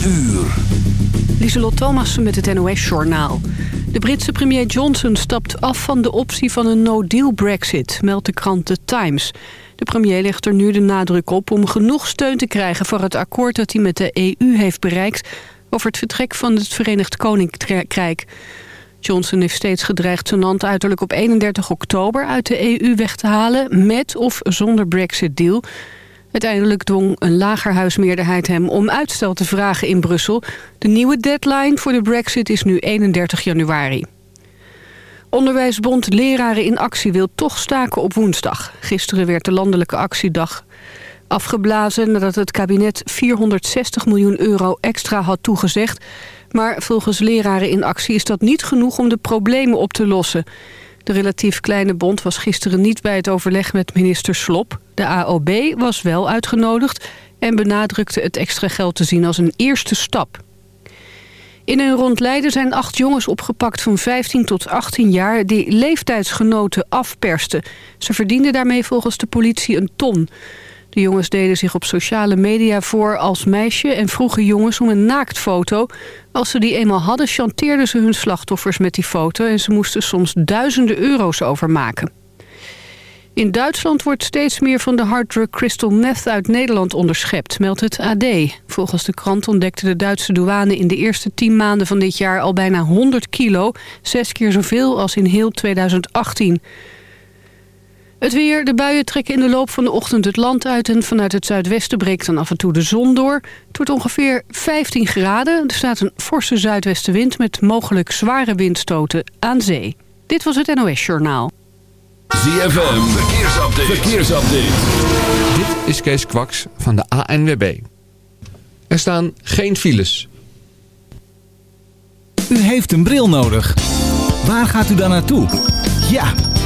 uur. Lieselot Thomassen met het NOS-journaal. De Britse premier Johnson stapt af van de optie van een no-deal brexit, meldt de krant The Times. De premier legt er nu de nadruk op om genoeg steun te krijgen voor het akkoord dat hij met de EU heeft bereikt over het vertrek van het Verenigd Koninkrijk. Johnson heeft steeds gedreigd zijn land uiterlijk op 31 oktober uit de EU weg te halen... met of zonder Brexit-deal. Uiteindelijk dwong een lagerhuismeerderheid hem om uitstel te vragen in Brussel. De nieuwe deadline voor de Brexit is nu 31 januari. Onderwijsbond Leraren in Actie wil toch staken op woensdag. Gisteren werd de landelijke actiedag afgeblazen nadat het kabinet 460 miljoen euro extra had toegezegd. Maar volgens leraren in actie is dat niet genoeg om de problemen op te lossen. De relatief kleine bond was gisteren niet bij het overleg met minister Slop. De AOB was wel uitgenodigd en benadrukte het extra geld te zien als een eerste stap. In en rond Leiden zijn acht jongens opgepakt van 15 tot 18 jaar... die leeftijdsgenoten afpersten. Ze verdienden daarmee volgens de politie een ton. De jongens deden zich op sociale media voor als meisje... en vroegen jongens om een naaktfoto. Als ze die eenmaal hadden, chanteerden ze hun slachtoffers met die foto... en ze moesten soms duizenden euro's overmaken. In Duitsland wordt steeds meer van de harddrug crystal meth uit Nederland onderschept, meldt het AD. Volgens de krant ontdekte de Duitse douane in de eerste tien maanden van dit jaar al bijna 100 kilo, zes keer zoveel als in heel 2018. Het weer, de buien trekken in de loop van de ochtend het land uit... en vanuit het zuidwesten breekt dan af en toe de zon door. Het wordt ongeveer 15 graden. Er staat een forse zuidwestenwind met mogelijk zware windstoten aan zee. Dit was het NOS Journaal. ZFM, verkeersupdate. verkeersupdate. Dit is Kees Kwaks van de ANWB. Er staan geen files. U heeft een bril nodig. Waar gaat u dan naartoe? Ja,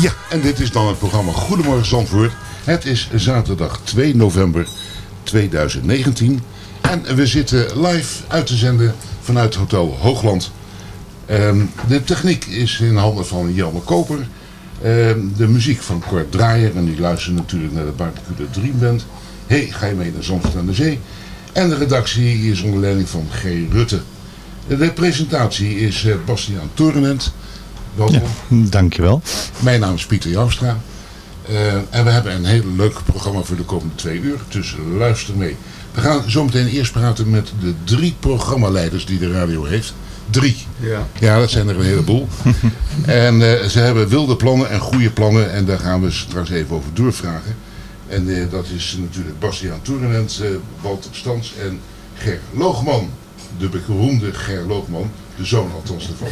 Ja, en dit is dan het programma Goedemorgen Zandvoort. Het is zaterdag 2 november 2019. En we zitten live uit te zenden vanuit Hotel Hoogland. Ehm, de techniek is in handen van Jelme Koper. Ehm, de muziek van Kort Draaier. En die luistert natuurlijk naar de Bartecule Dream Band. Hey, ga je mee naar Zandvoort aan de Zee? En de redactie is onder leiding van G. Rutte. De presentatie is eh, Bastiaan Torenent. Welkom. Dankjewel. Mijn naam is Pieter Jouwstra. Eh, en we hebben een heel leuk programma voor de komende twee uur. Dus luister mee. We gaan zometeen eerst praten met de drie programmaleiders die de radio heeft. Drie. Ja. Ja, dat zijn er een heleboel. en eh, ze hebben wilde plannen en goede plannen. En daar gaan we straks even over doorvragen. En eh, dat is natuurlijk Bastiaan Toerenent, uh, Walter Stans en Ger Loogman. De beroemde Ger Loogman. De zoon althans ervan.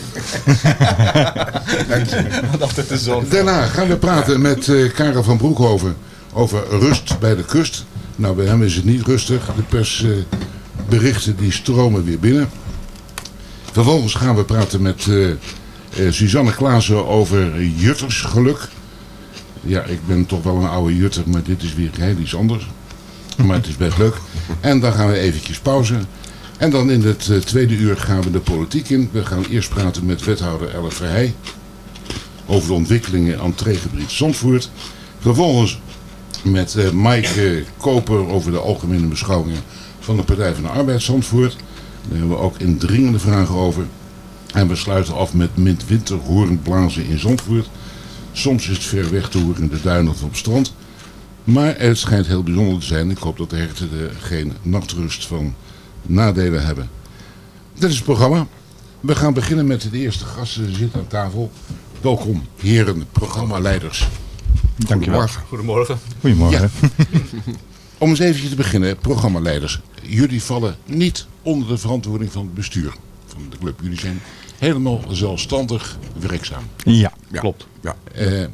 Altijd de zoon. Daarna gaan we praten met eh, Karel van Broekhoven over rust bij de kust. Nou, bij hem is het niet rustig. De persberichten die stromen weer binnen. Vervolgens gaan we praten met eh, eh, Suzanne Klaassen over juttersgeluk. Ja, ik ben toch wel een oude jutter, maar dit is weer heel iets anders. Maar het is best leuk. En dan gaan we eventjes pauze. En dan in het eh, tweede uur gaan we de politiek in. We gaan eerst praten met wethouder Elle Verheij. Over de ontwikkelingen in entreegebied Zandvoort. Vervolgens met eh, Mike eh, Koper over de algemene beschouwingen van de Partij van de Arbeid Zandvoort. Daar hebben we ook indringende vragen over. En we sluiten af met midwinter hoornblazen in Zandvoort. Soms is het ver weg te horen in de duinen of op het strand. Maar het schijnt heel bijzonder te zijn. Ik hoop dat de herten er geen nachtrust van nadelen hebben. Dit is het programma. We gaan beginnen met de eerste gasten. Ze zitten aan tafel. Welkom, heren, programmaleiders. Dankjewel. Goedemorgen. Goedemorgen. Om eens eventjes te beginnen, programmaleiders. Jullie vallen niet onder de verantwoording van het bestuur van de club. Jullie zijn helemaal zelfstandig werkzaam. Ja, klopt. Ja. Eh, eh,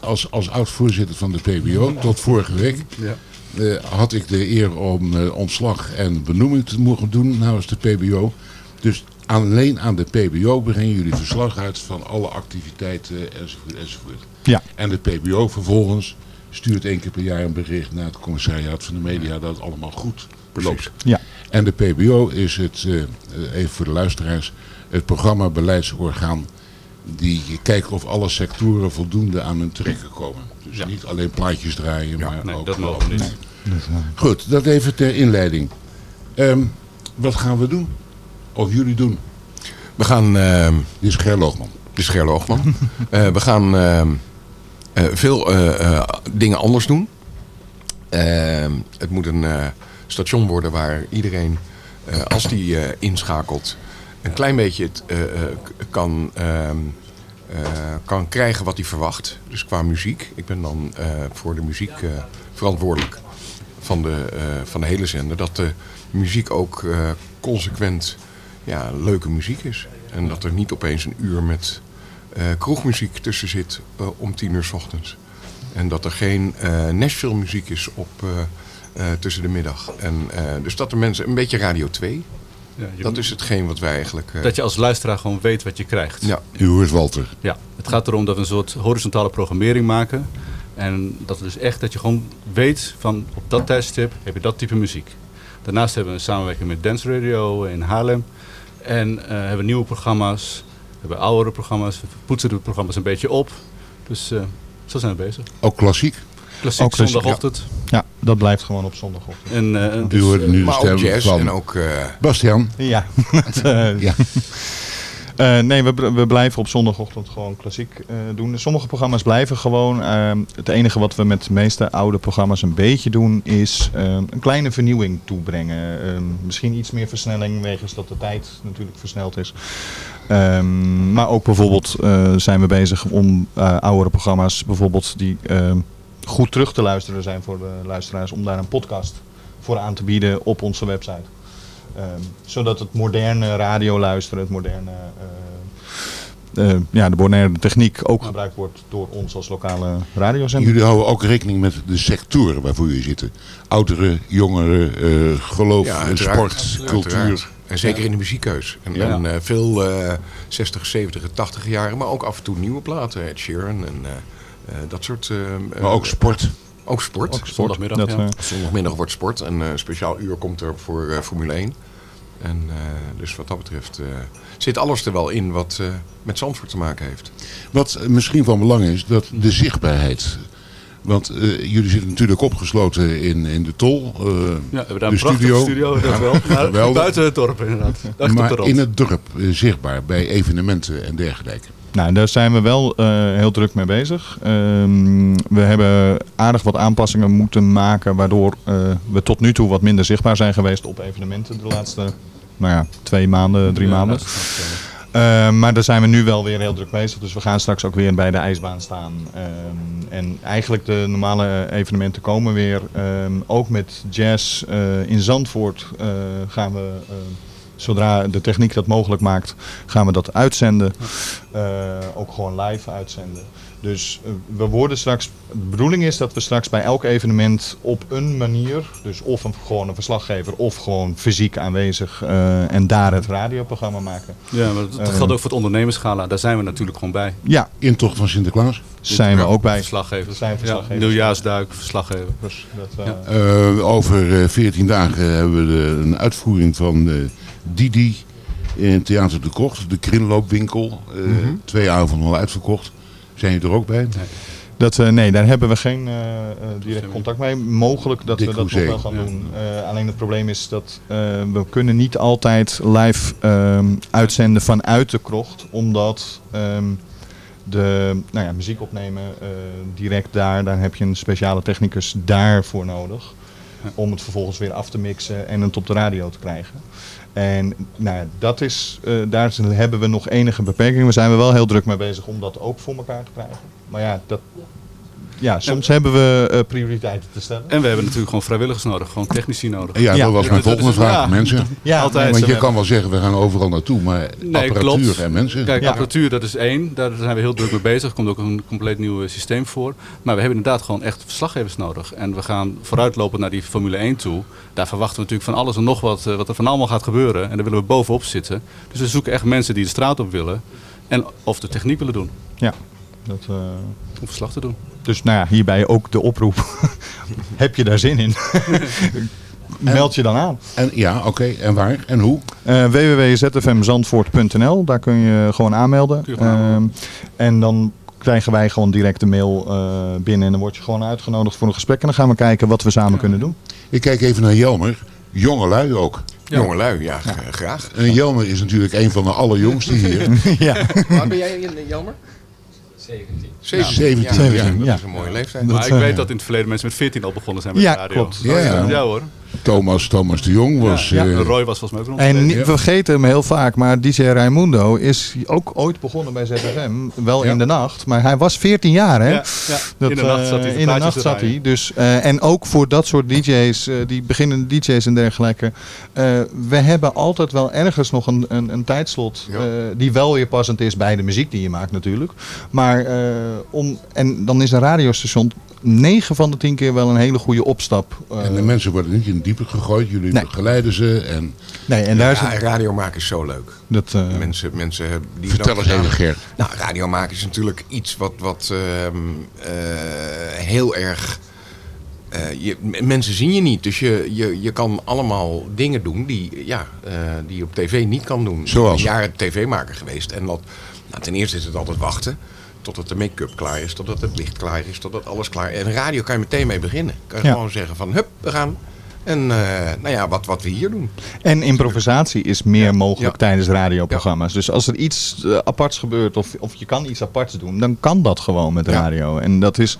als, als oud-voorzitter van de PBO tot vorige week Ja. Eh, had ik de eer om eh, ontslag en benoeming te mogen doen namens de PBO. Dus alleen aan de PBO brengen jullie verslag uit van alle activiteiten enzovoort enzovoort. Ja. En de PBO vervolgens stuurt één keer per jaar een bericht naar het commissariaat van de media dat het allemaal goed loopt. Ja. En de PBO is het, eh, even voor de luisteraars, het programma beleidsorgaan die kijkt of alle sectoren voldoende aan hun trekken komen. Dus niet alleen plaatjes draaien, maar Nee, ook... dat mogen we niet. Goed, dat even ter inleiding. Ehm, wat gaan we doen? Of jullie doen? We gaan... ehm Dit is Ger Loogman. Dit is Ger Loogman. Eh, we gaan ehm, eh, veel eh, dingen anders doen. Het moet een station worden waar iedereen, als die inschakelt, een klein beetje het, kan, kan krijgen wat hij verwacht. Dus qua muziek. Ik ben dan voor de muziek verantwoordelijk van de, eh, van de hele zender. Dat de muziek ook eh, consequent ja, leuke muziek is. En dat er niet opeens een uur met eh, kroegmuziek tussen zit om tien uur s ochtends. En dat er geen eh Nashville muziek is op, eh, eh, tussen de middag. En, eh, dus dat de mensen, een beetje Radio 2. Ja, dat is hetgeen wat wij eigenlijk... eh, Dat je als luisteraar gewoon weet wat je krijgt. Ja. U hoort Walter. Ja, het gaat erom dat we een soort horizontale programmering maken. En dat we dus echt dat je gewoon weet van op dat tijdstip heb je dat type muziek. Daarnaast hebben we een samenwerking met Dance Radio in Haarlem. En eh, hebben we nieuwe programma's. We hebben oudere programma's. We poetsen de programma's een beetje op. Dus eh, zo zijn we bezig. Ook klassiek? Klassiek, Ook klassiek, zondagochtend. Ja, dat blijft gewoon op zondagochtend. En, eh, U dus, hoort eh, nu de maar ook stem jazz van en ook... eh, Bastiaan. Ja. Ja. eh, nee, we, we blijven op zondagochtend gewoon klassiek eh, doen. Sommige programma's blijven gewoon. ehm, het enige wat we met de meeste oude programma's een beetje doen, is ehm, een kleine vernieuwing toebrengen. Ehm, misschien iets meer versnelling, wegens dat de tijd natuurlijk versneld is. Maar ook bijvoorbeeld eh, zijn we bezig om oudere programma's, bijvoorbeeld die goed terug te luisteren zijn voor de luisteraars, om daar een podcast voor aan te bieden op onze website. Ehm, zodat het moderne radio luisteren, het moderne, eh, eh, ja, de moderne techniek ook gebruikt wordt door ons als lokale radiozender. Jullie houden ook rekening met de sectoren waarvoor jullie zitten. Ouderen, jongeren, eh, geloof, Ja, uiteraard. sport, cultuur. uiteraard. En zeker Ja. in de muziekkeus. En, Ja. en, eh, veel eh 60, 70, 80 jaren, maar ook af en toe nieuwe platen. Ed Sheeran en eh, eh, dat soort... eh, Maar ook sport. Ook sport. Ook zondagmiddag, Dat, ja. Zondagmiddag wordt sport. Een eh, speciaal uur komt er voor eh, Formule 1. En eh, dus wat dat betreft eh, zit alles er wel in wat eh, met Zandvoort te maken heeft. Wat misschien van belang is, dat de zichtbaarheid. Want eh, jullie zitten natuurlijk opgesloten in, in de tol. eh, Ja, we hebben daar de een prachtige studio, dat Ja, wel. Maar buiten het dorp inderdaad. Maar in het dorp zichtbaar, bij evenementen en dergelijke. Nou, daar zijn we wel eh, heel druk mee bezig. Ehm, we hebben aardig wat aanpassingen moeten maken, waardoor eh, we tot nu toe wat minder zichtbaar zijn geweest op evenementen de laatste nou ja, twee maanden, drie Ja, maanden. dat snap ik Eh, maar daar zijn we nu wel weer heel druk bezig. Dus we gaan straks ook weer bij de ijsbaan staan. Ehm, en eigenlijk de normale evenementen komen weer. Ehm, ook met jazz eh, in Zandvoort gaan we, zodra de techniek dat mogelijk maakt, gaan we dat uitzenden. Eh, ook gewoon live uitzenden. Dus eh, we worden straks, de bedoeling is dat we straks bij elk evenement op een manier, dus of een, gewoon een verslaggever of gewoon fysiek aanwezig eh, en daar het radioprogramma maken. Ja, maar dat Eh, geldt ook voor het ondernemersgala. Daar zijn we natuurlijk gewoon bij. Ja. Intocht van Sinterklaas? Zijn we ook bij. Verslaggevers. Zijn Ja, verslaggevers. nieuwjaarsduik, verslaggever. Dus dat, Ja. Eh, over eh, 14 dagen hebben we de, een uitvoering van eh, Didi in Theater de Krocht. De kringloopwinkel. Eh, Mhm. Twee avonden al uitverkocht. Zijn jullie er ook bij? Dat, eh, nee, daar hebben we geen eh, direct contact mee. Mogelijk dat Dick we dat nog wel gaan Ja. doen. Eh, alleen het probleem is dat eh, we kunnen niet altijd live ehm, uitzenden vanuit de krocht. Omdat ehm, de nou ja, muziek opnemen eh, direct daar, daar heb je een speciale technicus daarvoor nodig. Om het vervolgens weer af te mixen en het op de radio te krijgen. En nou dat is, eh, daar hebben we nog enige beperkingen. We zijn er wel heel druk mee bezig om dat ook voor elkaar te krijgen. Maar ja, dat, ja soms hebben we eh, prioriteiten te stellen. En we hebben natuurlijk gewoon vrijwilligers nodig, gewoon technici nodig. Ja, dat was mijn volgende vraag. mensen. Ja, altijd. Want je kan wel zeggen, we gaan overal naartoe. Maar Nee, apparatuur klopt. en mensen. Kijk, Ja. apparatuur dat is één. Daar zijn we heel druk mee bezig. Er komt ook een compleet nieuw eh, systeem voor. Maar we hebben inderdaad gewoon echt verslaggevers nodig. En we gaan vooruitlopen naar die Formule 1 toe. Daar verwachten we natuurlijk van alles en nog wat, eh, wat er van allemaal gaat gebeuren. En daar willen we bovenop zitten. Dus we zoeken echt mensen die de straat op willen. En of de techniek willen doen. Ja, dat, eh, Om verslag te doen. Dus nou ja, hierbij ook de oproep. Heb je daar zin in? Meld je dan aan. En, ja, oké. En waar? En hoe? Eh www.zfmzandvoort.nl, daar kun je gewoon aanmelden. Kun je gewoon aanmelden. Ehm, en dan krijgen wij gewoon direct de mail eh, binnen en dan word je gewoon uitgenodigd voor een gesprek. En dan gaan we kijken wat we samen kunnen doen. Ik kijk even naar Jelmer. Jongelui ook. Jongelui, ja, graag. En Jelmer is natuurlijk een van de allerjongste hier. ja. Waar ben jij in, Jelmer? 17. 17, ja. ja. Dat is een mooie leeftijd. Maar Dat, ik eh, weet dat in het verleden mensen met 14 al begonnen zijn met Ja, de radio. klopt. Ja, ja. ja hoor. Thomas, Thomas de Jong was... Ja, eh, Roy was volgens mij ook nog En niet, we vergeten hem heel vaak, maar DJ Raimundo is ook ooit begonnen bij ZFM. Wel Ja. in de nacht, maar hij was 14 jaar hè? Ja, ja. in de nacht eh, zat hij in de nacht zat hij. Dus, eh, en ook voor dat soort DJ's, eh, die beginnende DJ's en dergelijke. eh, we hebben altijd wel ergens nog een, een, een tijdslot Ja. eh, die wel weer passend is bij de muziek die je maakt natuurlijk. Maar eh, om, en dan is een radiostation 9 van de 10 keer wel een hele goede opstap. eh, en de mensen worden niet in het diepe gegooid. Jullie Nee. begeleiden ze. En nee, en daar is ja, het, radio maken is zo leuk. dat, eh, Mensen, mensen die vertel dat eens even, gedaan- Gert. Nou, radio maken is natuurlijk iets wat, wat ehm, eh, heel erg. eh, je, mensen zien je niet, dus je, je, je kan allemaal dingen doen die, ja, eh, die je op tv niet kan doen. Zoals? Ik ben jaren tv-maker geweest en dat, nou, ten eerste is het altijd wachten totdat de make-up klaar is, totdat het licht klaar is, totdat alles klaar is. En radio kan je meteen mee beginnen. Kan je Ja. gewoon zeggen van, hup, we gaan. En eh, nou ja, wat, wat we hier doen. En improvisatie is meer mogelijk Ja. tijdens radioprogramma's. Dus als er iets eh, aparts gebeurt of, of je kan iets aparts doen, dan kan dat gewoon met Ja. radio. En dat is,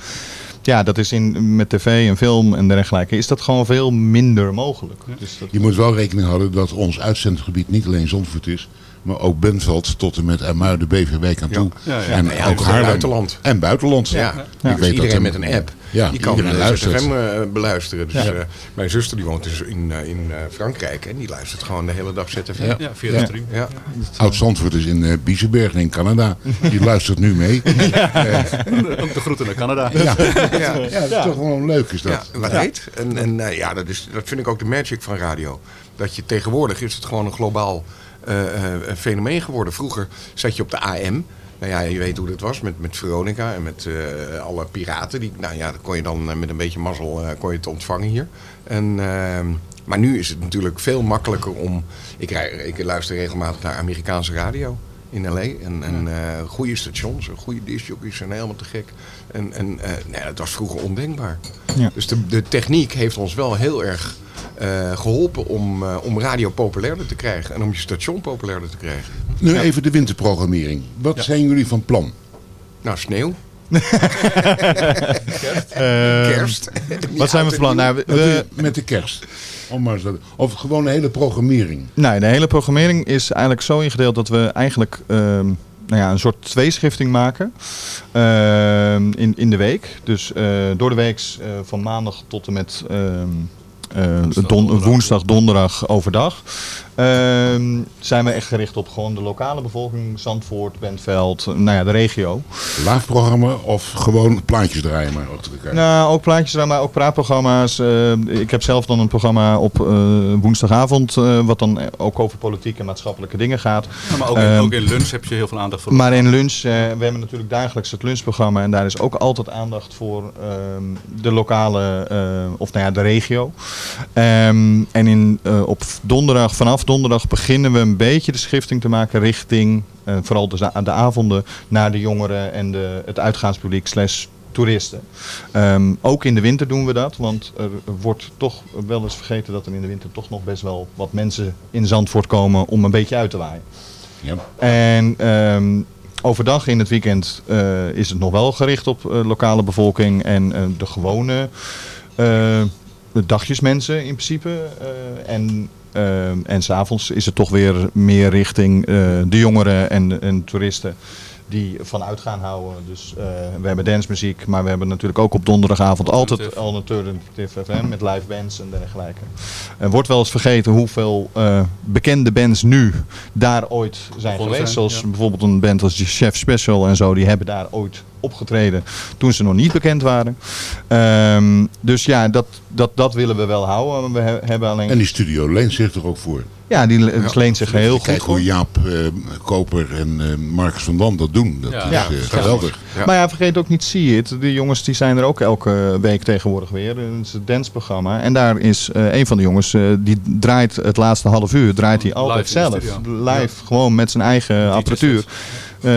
ja, dat is in, met tv en film en dergelijke, is dat gewoon veel minder mogelijk. Dus dat, je moet wel rekening houden dat ons uitzendgebied niet alleen Zandvoort is. Maar ook Benveld tot en met Ermuiden, Beverwijk aan toe. Ja, ja. En ook Haarlem. buitenland. En buitenland. Ja. Ik Dus weet iedereen dat met een app. Ja, die kan luistert. ZFM eh, beluisteren. Dus Ja. eh, mijn zuster die woont dus in, eh, in eh, Frankrijk en die luistert gewoon de hele dag ZFM. Ja. Ja, via de stream. Ja. Oud Zandvoort is in eh Biesenberg in Canada. Die luistert nu mee. Eh, Ook de groeten naar Canada. ja. Ja. ja, dat is toch gewoon leuk is dat. Ja, wat heet. En, en ja, dat, is, dat vind ik ook de magic van radio. Dat je tegenwoordig is het gewoon een globaal fenomeen geworden. Vroeger zat je op de AM. Nou ja, je weet hoe dat was met, met Veronica en met eh, alle piraten. Die, nou ja, dat kon je dan eh, met een beetje mazzel eh, kon je het ontvangen hier. En, ehm, maar nu is het natuurlijk veel makkelijker om... Ik, ik luister regelmatig naar Amerikaanse radio in L.A. En, en eh, goede stations, goede discjockeys zijn helemaal te gek. En, en eh, nee, dat was vroeger ondenkbaar. Ja. Dus de, de techniek heeft ons wel heel erg eh, geholpen om, eh, om radio populairder te krijgen. En om je station populairder te krijgen. Nu even de winterprogrammering. Wat zijn jullie van plan? Nou, sneeuw. Eh, Kerst. Wat zijn we van plan? Nou, we- Met we- de, met de kerst. Maar dat- Of gewoon een hele programmering. Nee, de hele programmering is eigenlijk zo ingedeeld dat we eigenlijk ehm, nou ja, een soort tweeschrifting maken ehm, in, in de week. Dus eh, door de week eh, van maandag tot en met ehm, eh, don- woensdag, donderdag overdag. ehm, zijn we echt gericht op gewoon de lokale bevolking, Zandvoort, Bentveld, nou ja, de regio. Live programma of gewoon plaatjes draaien maar achter elkaar. Nou, ook plaatjes, maar ook praatprogramma's. Eh, ik heb zelf dan een programma op eh, woensdagavond, eh, wat dan ook over politiek en maatschappelijke dingen gaat. Ja, maar ook in, Ehm, ook in lunch heb je heel veel aandacht voor. maar in lunch, eh, we hebben natuurlijk dagelijks het lunchprogramma en daar is ook altijd aandacht voor ehm, de lokale, eh, of nou ja, de regio. Ehm, en in, eh, op donderdag, vanaf donderdag beginnen we een beetje de schifting te maken richting, eh, vooral de, de avonden, naar de jongeren en de, het uitgaanspubliek slash toeristen. Ehm, ook in de winter doen we dat, want er wordt toch wel eens vergeten dat er in de winter toch nog best wel wat mensen in Zandvoort komen om een beetje uit te waaien. Ja. En ehm, overdag in het weekend eh, is het nog wel gericht op lokale bevolking en de gewone dagjesmensen in principe. eh, en ehm, en s'avonds is het toch weer meer richting eh, de jongeren en, en toeristen die van uitgaan houden. Dus eh, we hebben dancemuziek, maar we hebben natuurlijk ook op donderdagavond altijd Alternative. FM met live bands en dergelijke. Er wordt wel eens vergeten hoeveel eh, bekende bands nu daar ooit zijn geweest. zijn, Zoals ja. bijvoorbeeld een band als Chef Special en zo, die hebben daar ooit opgetreden toen ze nog niet bekend waren. Ehm, dus ja, dat, dat, dat willen we wel houden. We he- hebben alleen... En die studio leent zich er ook voor. Ja, die le- leent zich heel goed Kijk hoe Jaap eh, Koper en eh Marcus van Dam dat doen. Dat Ja. is eh, geweldig. Maar ja, vergeet ook niet See It. Die jongens die zijn er ook elke week tegenwoordig weer. Het is een danceprogramma. En daar is eh, een van de jongens, eh, die draait het laatste half uur, draait hij altijd Live zelf. Live, gewoon met zijn eigen apparatuur. eh,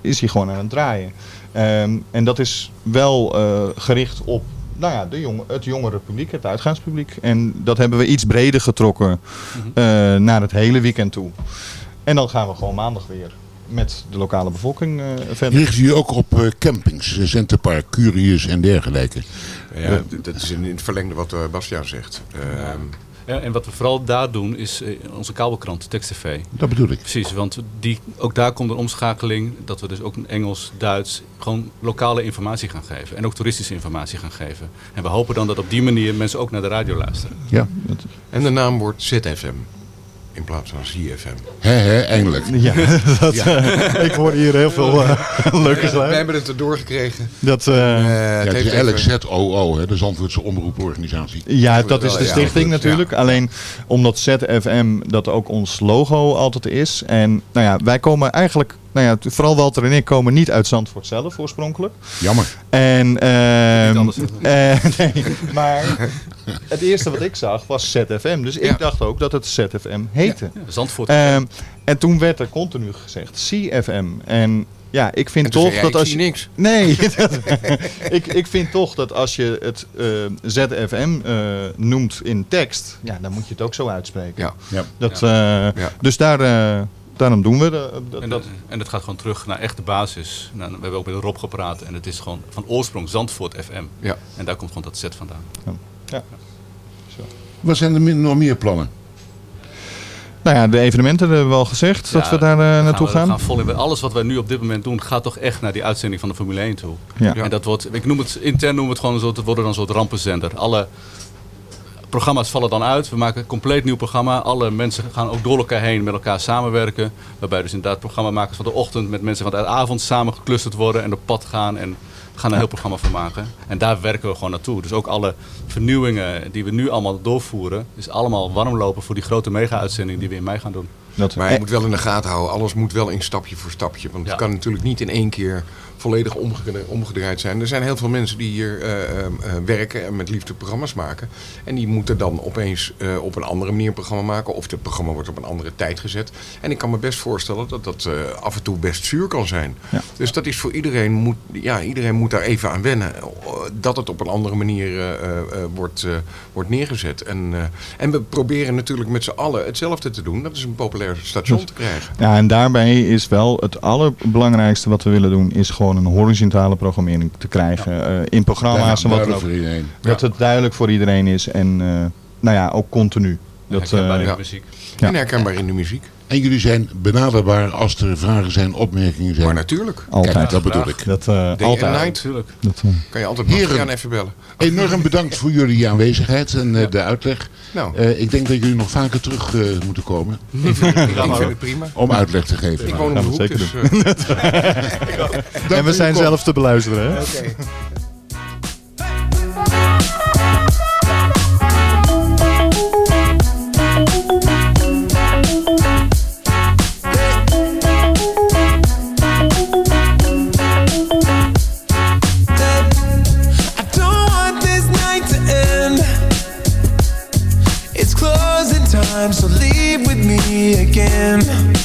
is hij gewoon aan het draaien. Ehm, en dat is wel eh, gericht op nou ja, de jong, het jongere publiek, het uitgaanspubliek. En dat hebben we iets breder getrokken Mhm. eh, naar het hele weekend toe. En dan gaan we gewoon maandag weer met de lokale bevolking eh, verder. Richten jullie ook op eh, campings, Centerpark, Curious en dergelijke? Ja, dat is in in het verlengde wat Bastiaan zegt. Ehm, Ja, en wat we vooral daar doen is eh, onze kabelkrant, Text TV. Dat bedoel ik. Precies, want die, ook daar komt een omschakeling dat we dus ook in Engels, Duits, gewoon lokale informatie gaan geven. En ook toeristische informatie gaan geven. En we hopen dan dat op die manier mensen ook naar de radio luisteren. Ja. en de naam wordt ZFM in plaats van ZFM. Hè, hè, eindelijk. Ja, dat, eh, ik hoor hier heel veel eh, leuke We geluiden. hebben het erdoor gekregen. Dat, eh, Eh, Ja, het is heeft eigenlijk even- ZOO, hè, de Zandvoortse Omroeporganisatie. Ja, dat is de stichting natuurlijk. Alleen omdat ZFM dat ook ons logo altijd is. En nou ja, wij komen eigenlijk, nou ja, vooral Walter en ik komen niet uit Zandvoort zelf oorspronkelijk. Jammer. En, ehm, eh, nee, maar het eerste wat ik zag was ZFM. Dus ik dacht ook dat het ZFM heette. Ja, Zandvoort. Ehm, en toen werd er continu gezegd CFM. En ja, ik vind toch jij, dat als je... niks. Nee, dat- ik, ik vind toch dat als je het eh, ZFM eh, noemt in tekst, ja, dan moet je het ook zo uitspreken. Ja. Ja. Dat, Dus daar, daarom doen we dat. En dat, en dat gaat gewoon terug naar echt de basis. Nou, we hebben ook met Rob gepraat en het is gewoon van oorsprong Zandvoort FM. Ja. En daar komt gewoon dat set vandaan. Ja. Wat zijn er min- nog meer plannen? Nou ja, de evenementen hebben we al gezegd dat Ja, we daar eh, naartoe gaan. We gaan vol in. Alles wat wij nu op dit moment doen, gaat toch echt naar die uitzending van de Formule 1 toe. Ja. En dat wordt, ik noem het intern noemen we het gewoon een soort, het wordt dan een soort rampenzender. Alle programma's vallen dan uit. We maken een compleet nieuw programma. Alle mensen gaan ook door elkaar heen met elkaar samenwerken. Waarbij dus inderdaad programmamakers van de ochtend met mensen van de avond samen geclusterd worden en op pad gaan. En we gaan een heel programma van maken. En daar werken we gewoon naartoe. Dus ook alle vernieuwingen die we nu allemaal doorvoeren, is allemaal warm lopen voor die grote mega-uitzending die we in mei gaan doen. Maar je moet wel in de gaten houden. Alles moet wel in stapje voor stapje. Want het kan natuurlijk niet in één keer volledig omgedra- omgedraaid zijn. Er zijn heel veel mensen die hier eh, eh, eh, werken en met liefde programma's maken. En die moeten dan opeens eh, op een andere manier een programma maken. Of het programma wordt op een andere tijd gezet. En ik kan me best voorstellen dat dat af en toe best zuur kan zijn. Dus dat is voor iedereen, moet, ja, iedereen moet daar even aan wennen. Dat het op een andere manier wordt, wordt neergezet. En, en we proberen natuurlijk met z'n allen hetzelfde te doen. Dat is een populair station te krijgen. Ja, en daarbij is wel het allerbelangrijkste wat we willen doen, is gewoon een horizontale programmering te krijgen. eh, in programma's en wat ook. Dat het duidelijk voor iedereen is en eh, nou ja, ook continu. Dat, Herkenbaar in eh, de muziek. Ja. En herkenbaar in de muziek. En jullie zijn benaderbaar als er vragen zijn, opmerkingen zijn. Maar natuurlijk. Altijd. Kijk, dat bedoel ik. Dat, eh, Day altijd. Natuurlijk. Dat, eh, Kan je altijd Heren. Even bellen. Enorm bedankt voor jullie aanwezigheid en eh, de uitleg. Nou. Eh, ik denk dat jullie nog vaker terug eh, moeten komen. Ik vind het, ik vind het prima. Om uitleg te geven. Ik woon op de hoek, dus... en we zijn zelf te beluisteren. Hè? Oké. Time, so leave with me again.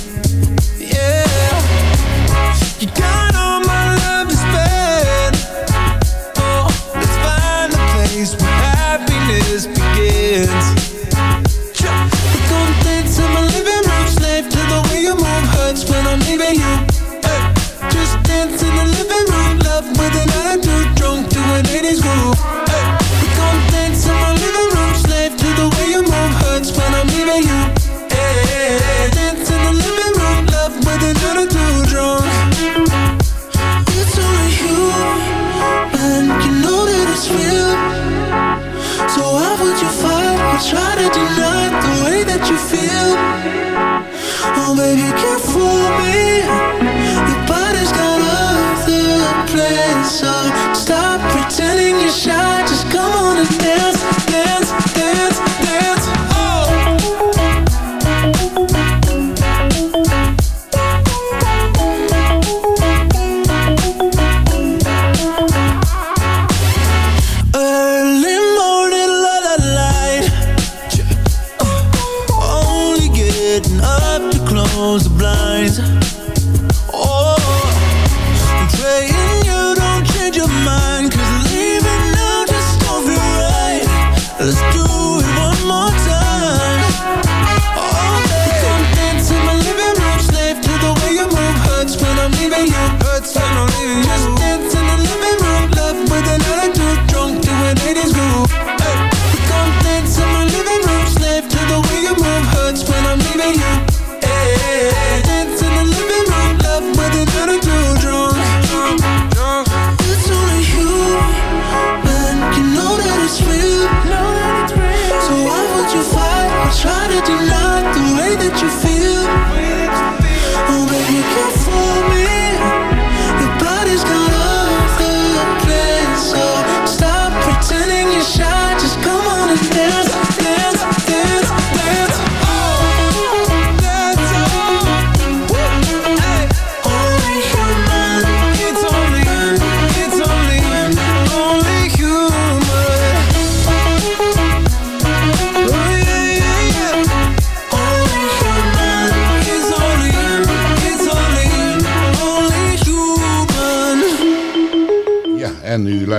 You.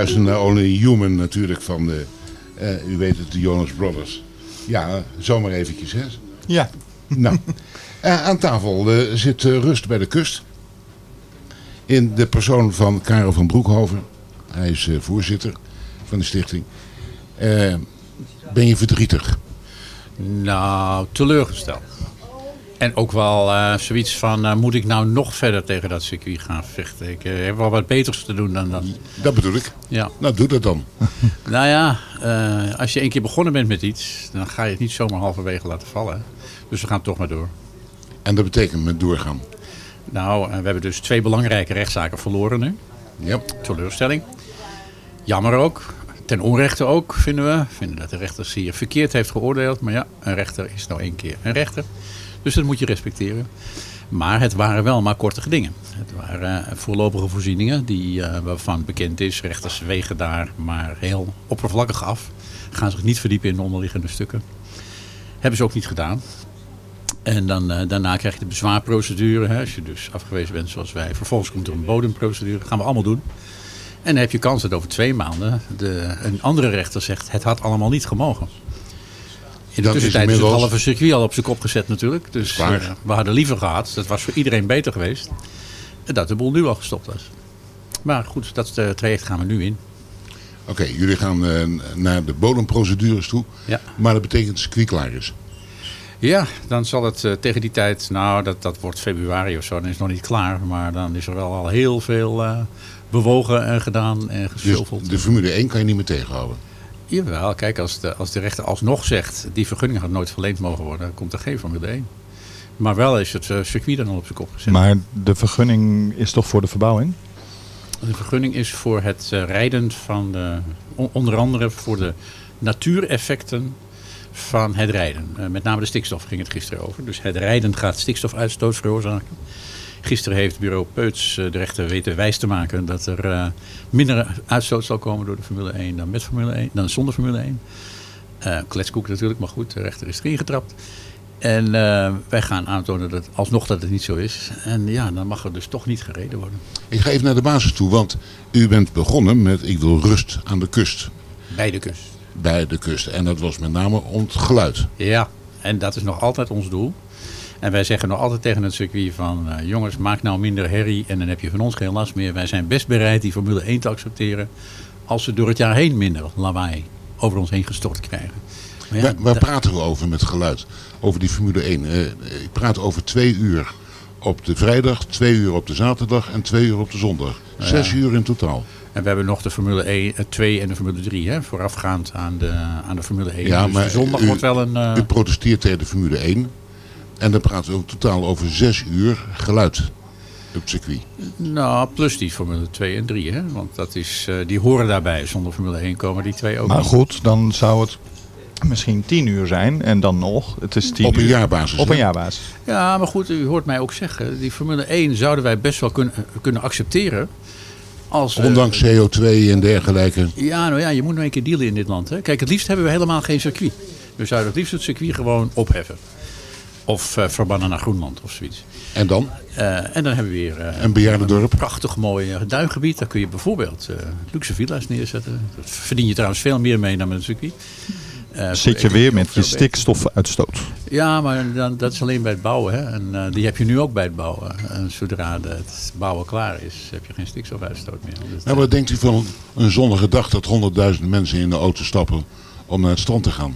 2000 eh, Only Human natuurlijk van de, eh, u weet het, de Jonas Brothers. Ja, zomaar eventjes hè. Ja. Nou, eh, aan tafel zit Rust bij de kust. In de persoon van Karel van Broekhoven. Hij is voorzitter van de stichting. ben je verdrietig? Nou, teleurgesteld. En ook wel eh, zoiets van, eh, moet ik nou nog verder tegen dat circuit gaan vechten? Ik eh, heb wel wat beters te doen dan dat. Dat bedoel ik. Ja. Nou, doe dat dan. Nou ja, als je één keer begonnen bent met iets, dan ga je het niet zomaar halverwege laten vallen. Dus we gaan toch maar door. En dat betekent met doorgaan. Nou, we hebben dus twee belangrijke rechtszaken verloren nu. Ja. Teleurstelling. Jammer ook. Ten onrechte ook, vinden we. We vinden dat de rechter hier verkeerd heeft geoordeeld. Maar ja, een rechter is nou één keer een rechter. Dus dat moet je respecteren. Maar het waren wel maar korte gedingen. Het waren eh, voorlopige voorzieningen die, eh, waarvan bekend is. Rechters wegen daar maar heel oppervlakkig af. Gaan zich niet verdiepen in de onderliggende stukken. Hebben ze ook niet gedaan. En dan, eh, daarna krijg je de bezwaarprocedure. Hè, als je dus afgewezen bent zoals wij. Vervolgens komt er een bodemprocedure. Dat gaan we allemaal doen. En dan heb je kans dat over twee maanden de, een andere rechter zegt... het had allemaal niet gemogen. In de Dan is tussentijd is het inmiddels- halve circuit al op zijn kop gezet natuurlijk. Dus eh, we hadden liever gehad, dat was voor iedereen beter geweest... dat de boel nu al gestopt was. Maar goed, dat eh, traject gaan we nu in. Oké, jullie gaan eh, naar de bodemprocedures toe. Ja. Maar dat betekent dat het circuit klaar is. Ja, dan zal het tegen die tijd, nou dat, dat wordt februari of zo, dan is het nog niet klaar. Maar dan is er wel al heel veel bewogen en gedaan en Dus geschuffeld. de Formule 1 kan je niet meer tegenhouden. Jawel, kijk, als de, als de rechter alsnog zegt... die vergunning had nooit verleend mogen worden... dan komt er geen Formule 1. Maar wel is het eh, circuit dan al op zijn kop gezet. Maar de vergunning is toch voor de verbouwing? De vergunning is voor het eh, rijden van de... on- onder andere voor de natuureffecten van het rijden. Eh, met name de stikstof ging het gisteren over. Dus het rijden gaat stikstofuitstoot veroorzaken. Gisteren heeft bureau Peuts eh, de rechter weten wijs te maken... dat er eh, minder uitstoot zal komen door de Formule 1 dan, met Formule 1, dan zonder Formule 1. Eh kletskoek natuurlijk, maar goed, de rechter is erin getrapt. En wij gaan aantonen dat alsnog dat het niet zo is. En ja, dan mag er dus toch niet gereden worden. Ik ga even naar de basis toe, want u bent begonnen met ik wil rust aan de kust. Bij de kust. Bij de kust. En dat was met name om het geluid. Ja, en dat is nog altijd ons doel. En wij zeggen nog altijd tegen het circuit van... eh, jongens, maak nou minder herrie en dan heb je van ons geen last meer. Wij zijn best bereid die Formule 1 te accepteren... als we door het jaar heen minder lawaai over ons heen gestort krijgen. Maar ja, waar praten we over met geluid? Over die Formule 1. Eh, ik praat over twee uur op de vrijdag, twee uur op de zaterdag en twee uur op de zondag. Ja. Zes uur in totaal. En we hebben nog de Formule 1, eh, 2 en de Formule 3, hè, voorafgaand aan de, aan de Formule 1. Ja, dus maar zondag u, wordt wel een... eh, u protesteert tegen de Formule 1. En dan praten we ook totaal over zes uur geluid op het circuit. Nou, plus die Formule 2 en 3, hè? want dat is, eh, die horen daarbij. Zonder Formule 1 komen die twee ook Maar niet. goed, dan zou het misschien tien uur zijn en dan nog. Het is tien Op een uur. jaarbasis, Op een jaarbasis. Ja, maar goed, u hoort mij ook zeggen. Die Formule 1 zouden wij best wel kunnen, kunnen accepteren. Als, eh, Ondanks CO2 en dergelijke. Ja, nou ja, je moet nou een keer dealen in dit land. Hè. Kijk, het liefst hebben we helemaal geen circuit. We zouden het liefst het circuit gewoon opheffen. Of eh, verbannen naar Groenland of zoiets. En dan? Eh, en dan hebben we weer eh, Een bejaardendorp. een prachtig mooi duingebied. Daar kun je bijvoorbeeld luxe villa's neerzetten. Dat verdien je trouwens veel meer mee dan met een circuit. Zit je weer met je stikstofuitstoot. Ja, maar dan, dat is alleen bij het bouwen. Hè. En die heb je nu ook bij het bouwen. En zodra het bouwen klaar is, heb je geen stikstofuitstoot meer. Dus, Nou, wat denkt u van een zonnige dag dat 100.000 mensen in de auto stappen om naar het strand te gaan?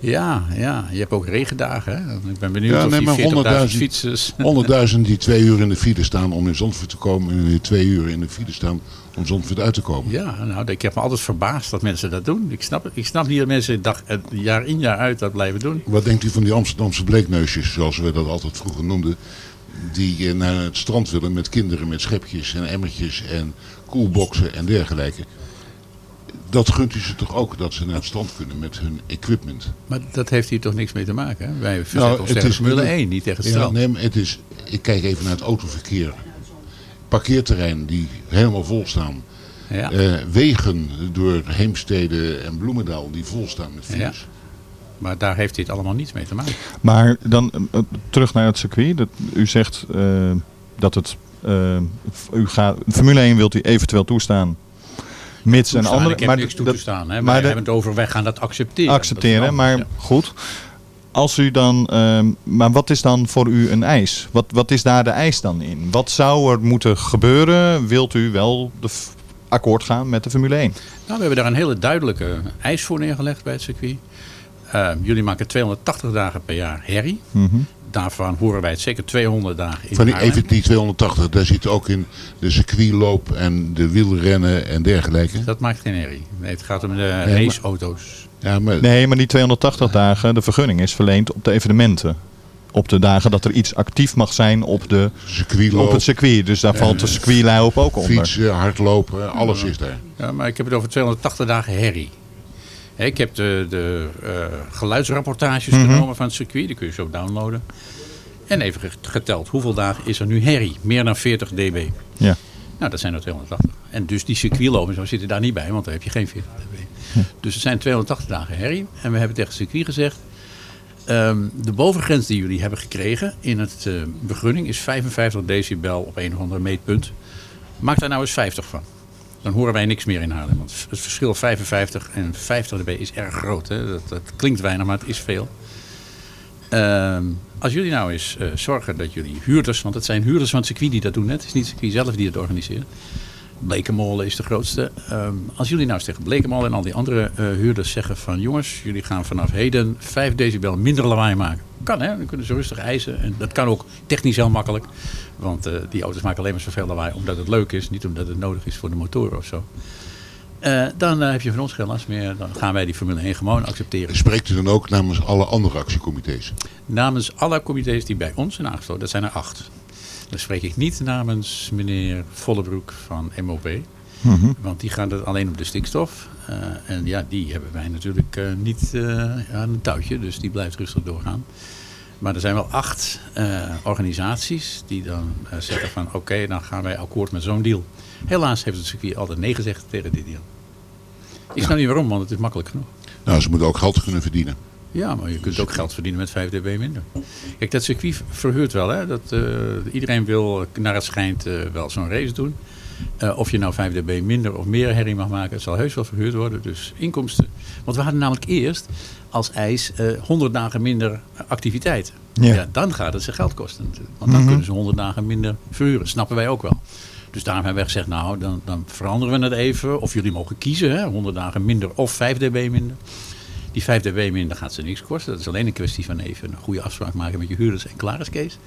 Ja, ja, je hebt ook regendagen. Hè. Ik ben benieuwd Ja, of nee, die 40.000 100.000 fietsers... 100.000 die twee uur in de file staan om in Zandvoort te komen en die twee uur in de file staan om Zandvoort uit te komen. Ja, nou, ik heb me altijd verbaasd dat mensen dat doen. Ik snap, ik snap niet dat mensen dag, jaar in jaar uit dat blijven doen. Wat denkt u van die Amsterdamse bleekneusjes, zoals we dat altijd vroeger noemden, die eh, naar het strand willen met kinderen met schepjes en emmertjes en koelboxen en dergelijke? Dat gunt u ze toch ook dat ze naar het strand kunnen met hun equipment? Maar dat heeft hier toch niks mee te maken. Hè? Wij verzetten Nou, ons tegen Formule 1, niet tegen het ja. Nee, maar het is, ik kijk even naar het autoverkeer. Parkeerterreinen die helemaal vol staan. Ja. Eh, wegen door Heemstede en Bloemendaal die vol staan met Ja. files. Maar daar heeft dit allemaal niets mee te maken. Maar dan eh, terug naar het circuit. Dat, u zegt eh, dat het. u gaat, Formule 1 wilt u eventueel toestaan. Mits en andere. ik heb niks toe dat- te staan. Hè? maar Wij de- hebben het over, wij gaan dat accepteren. accepteren. Dat maar goed. Als u dan, ehm, maar wat is dan voor u een eis? Wat, wat is daar de eis dan in? Wat zou er moeten gebeuren? Wilt u wel de akkoord gaan met de Formule 1? Nou, we hebben daar een hele duidelijke eis voor neergelegd bij het circuit. Eh, jullie maken 280 dagen per jaar herrie. Mhm. Daarvan horen wij het zeker 200 dagen in Van die, even die 280, daar zit ook in de circuitloop en de wielrennen en dergelijke. Dat maakt geen herrie. Nee, het gaat om de maar- raceauto's. Ja, maar Nee, maar die 280 dagen, de vergunning is verleend op de evenementen. Op de dagen dat er iets actief mag zijn op, de, circuitloop, op het circuit. Dus daar valt de circuitloop ook onder. fietsen, hardlopen, alles is daar. Ja, maar ik heb het over 280 dagen herrie. Ik heb de, de eh, geluidsrapportages Mhm. genomen van het circuit. Die kun je zo downloaden. En even ge- geteld. Hoeveel dagen is er nu herrie? Meer dan 40 dB. Ja. Nou, dat zijn er 280. En dus die circuitlopen zo zitten daar niet bij. Want daar heb je geen 40 dB. Dus het zijn 280 dagen herrie. En we hebben tegen het circuit gezegd... ehm, de bovengrens die jullie hebben gekregen in het eh, begunning is 55 decibel op een of andere meetpunt. Maak daar nou eens 50 van. Dan horen wij niks meer in. Want het verschil 55 en 50 dB is erg groot. Hè? Dat, dat klinkt weinig, maar het is veel. Ehm, als jullie nou eens eh, zorgen dat jullie huurders, want het zijn huurders van het circuit die dat doen. hè. Het is niet het circuit zelf die het organiseert. Blekemolen is de grootste. Ehm, als jullie nou eens tegen Blekemolen en al die andere eh, huurders zeggen van... jongens, jullie gaan vanaf heden 5 decibel minder lawaai maken. Kan hè, dan kunnen ze rustig eisen. En dat kan ook technisch heel makkelijk. Want eh, die auto's maken alleen maar zoveel lawaai omdat het leuk is. Niet omdat het nodig is voor de motoren of zo. Eh, dan heb je van ons geen last meer. Dan gaan wij die Formule 1 gewoon accepteren. Spreekt u dan ook namens alle andere actiecomité's? Namens alle comité's die bij ons zijn aangesloten, dat zijn er acht. Dan spreek ik niet namens meneer Vollebroek van MOP. Mhm. Want die gaat het alleen op de stikstof. Eh, en ja, die hebben wij natuurlijk eh, niet eh, aan een touwtje. Dus die blijft rustig doorgaan. Maar er zijn wel acht organisaties die dan zeggen van... oké, dan gaan wij akkoord met zo'n deal. Helaas heeft het circuit altijd nee gezegd tegen die deal. Ik snap niet waarom, want het is makkelijk genoeg. Nou, ze moeten ook geld kunnen verdienen. Ja, maar je kunt ook geld verdienen met 5 dB minder. Kijk, dat circuit verhuurt wel. Hè? Dat, eh, iedereen wil, naar het schijnt, eh, wel zo'n race doen. Eh, of je nou 5 dB minder of meer herrie mag maken, het zal heus wel verhuurd worden. Dus inkomsten. Want we hadden namelijk eerst als eis eh 100 dagen minder activiteit. Ja. Ja. dan gaat het ze geld kosten. natuurlijk. Want dan Mhm. kunnen ze 100 dagen minder verhuren. Snappen wij ook wel. Dus daarom hebben wij gezegd, nou, dan, dan veranderen we het even. Of jullie mogen kiezen, hè? 100 dagen minder of 5 dB minder. Die 5 dB minder gaat ze niks kosten. Dat is alleen een kwestie van even een goede afspraak maken met je huurders en klaar is Kees.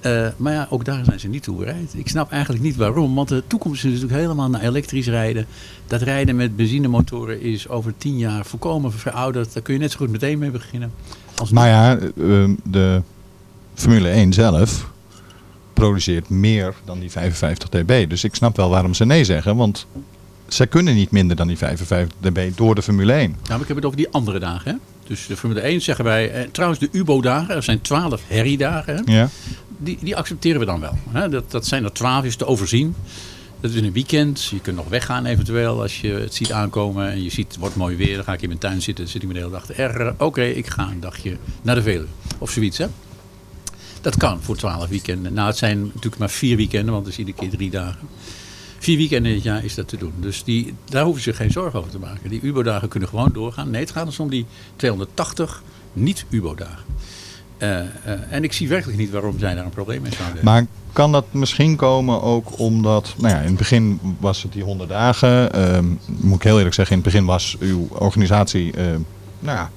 Eh, maar ja, ook daar zijn ze niet toe bereid. Ik snap eigenlijk niet waarom. Want de toekomst is natuurlijk helemaal naar elektrisch rijden. Dat rijden met benzinemotoren is over tien jaar volkomen verouderd. Daar kun je net zo goed meteen mee beginnen. Als Maar ja, eh, de Formule 1 zelf produceert meer dan die 55 dB. Dus ik snap wel waarom ze nee zeggen. Want zij kunnen niet minder dan die 55 dB door de Formule 1. Nou, maar ik heb het over die andere dagen. Hè? Dus de Formule 1 zeggen wij. Eh, trouwens, de UBO-dagen, er zijn 12 herriedagen. Hè? Ja. Die, die accepteren we dan wel. Hè? Dat, dat zijn er 12, is te overzien. Dat is een weekend. Je kunt nog weggaan eventueel als je het ziet aankomen. En je ziet, het wordt mooi weer. Dan ga ik in mijn tuin zitten. Dan zit ik me de hele dag te ergeren. Oké, ik ga een dagje naar de Veluwe. Of zoiets, hè. Dat kan voor 12 weekenden. Nou, het zijn natuurlijk maar vier weekenden. Want het is iedere keer drie dagen. Vier weekenden in het jaar is dat te doen. Dus die, daar hoeven ze geen zorgen over te maken. Die UBO-dagen kunnen gewoon doorgaan. Nee, het gaat dus om die 280 niet-UBO-dagen. Eh, eh, en ik zie werkelijk niet waarom zij daar een probleem mee zouden hebben. Maar kan dat misschien komen ook omdat, nou ja, in het begin was het die 100 dagen. Ehm, moet ik heel eerlijk zeggen, in het begin was uw organisatie, ehm, nou ja,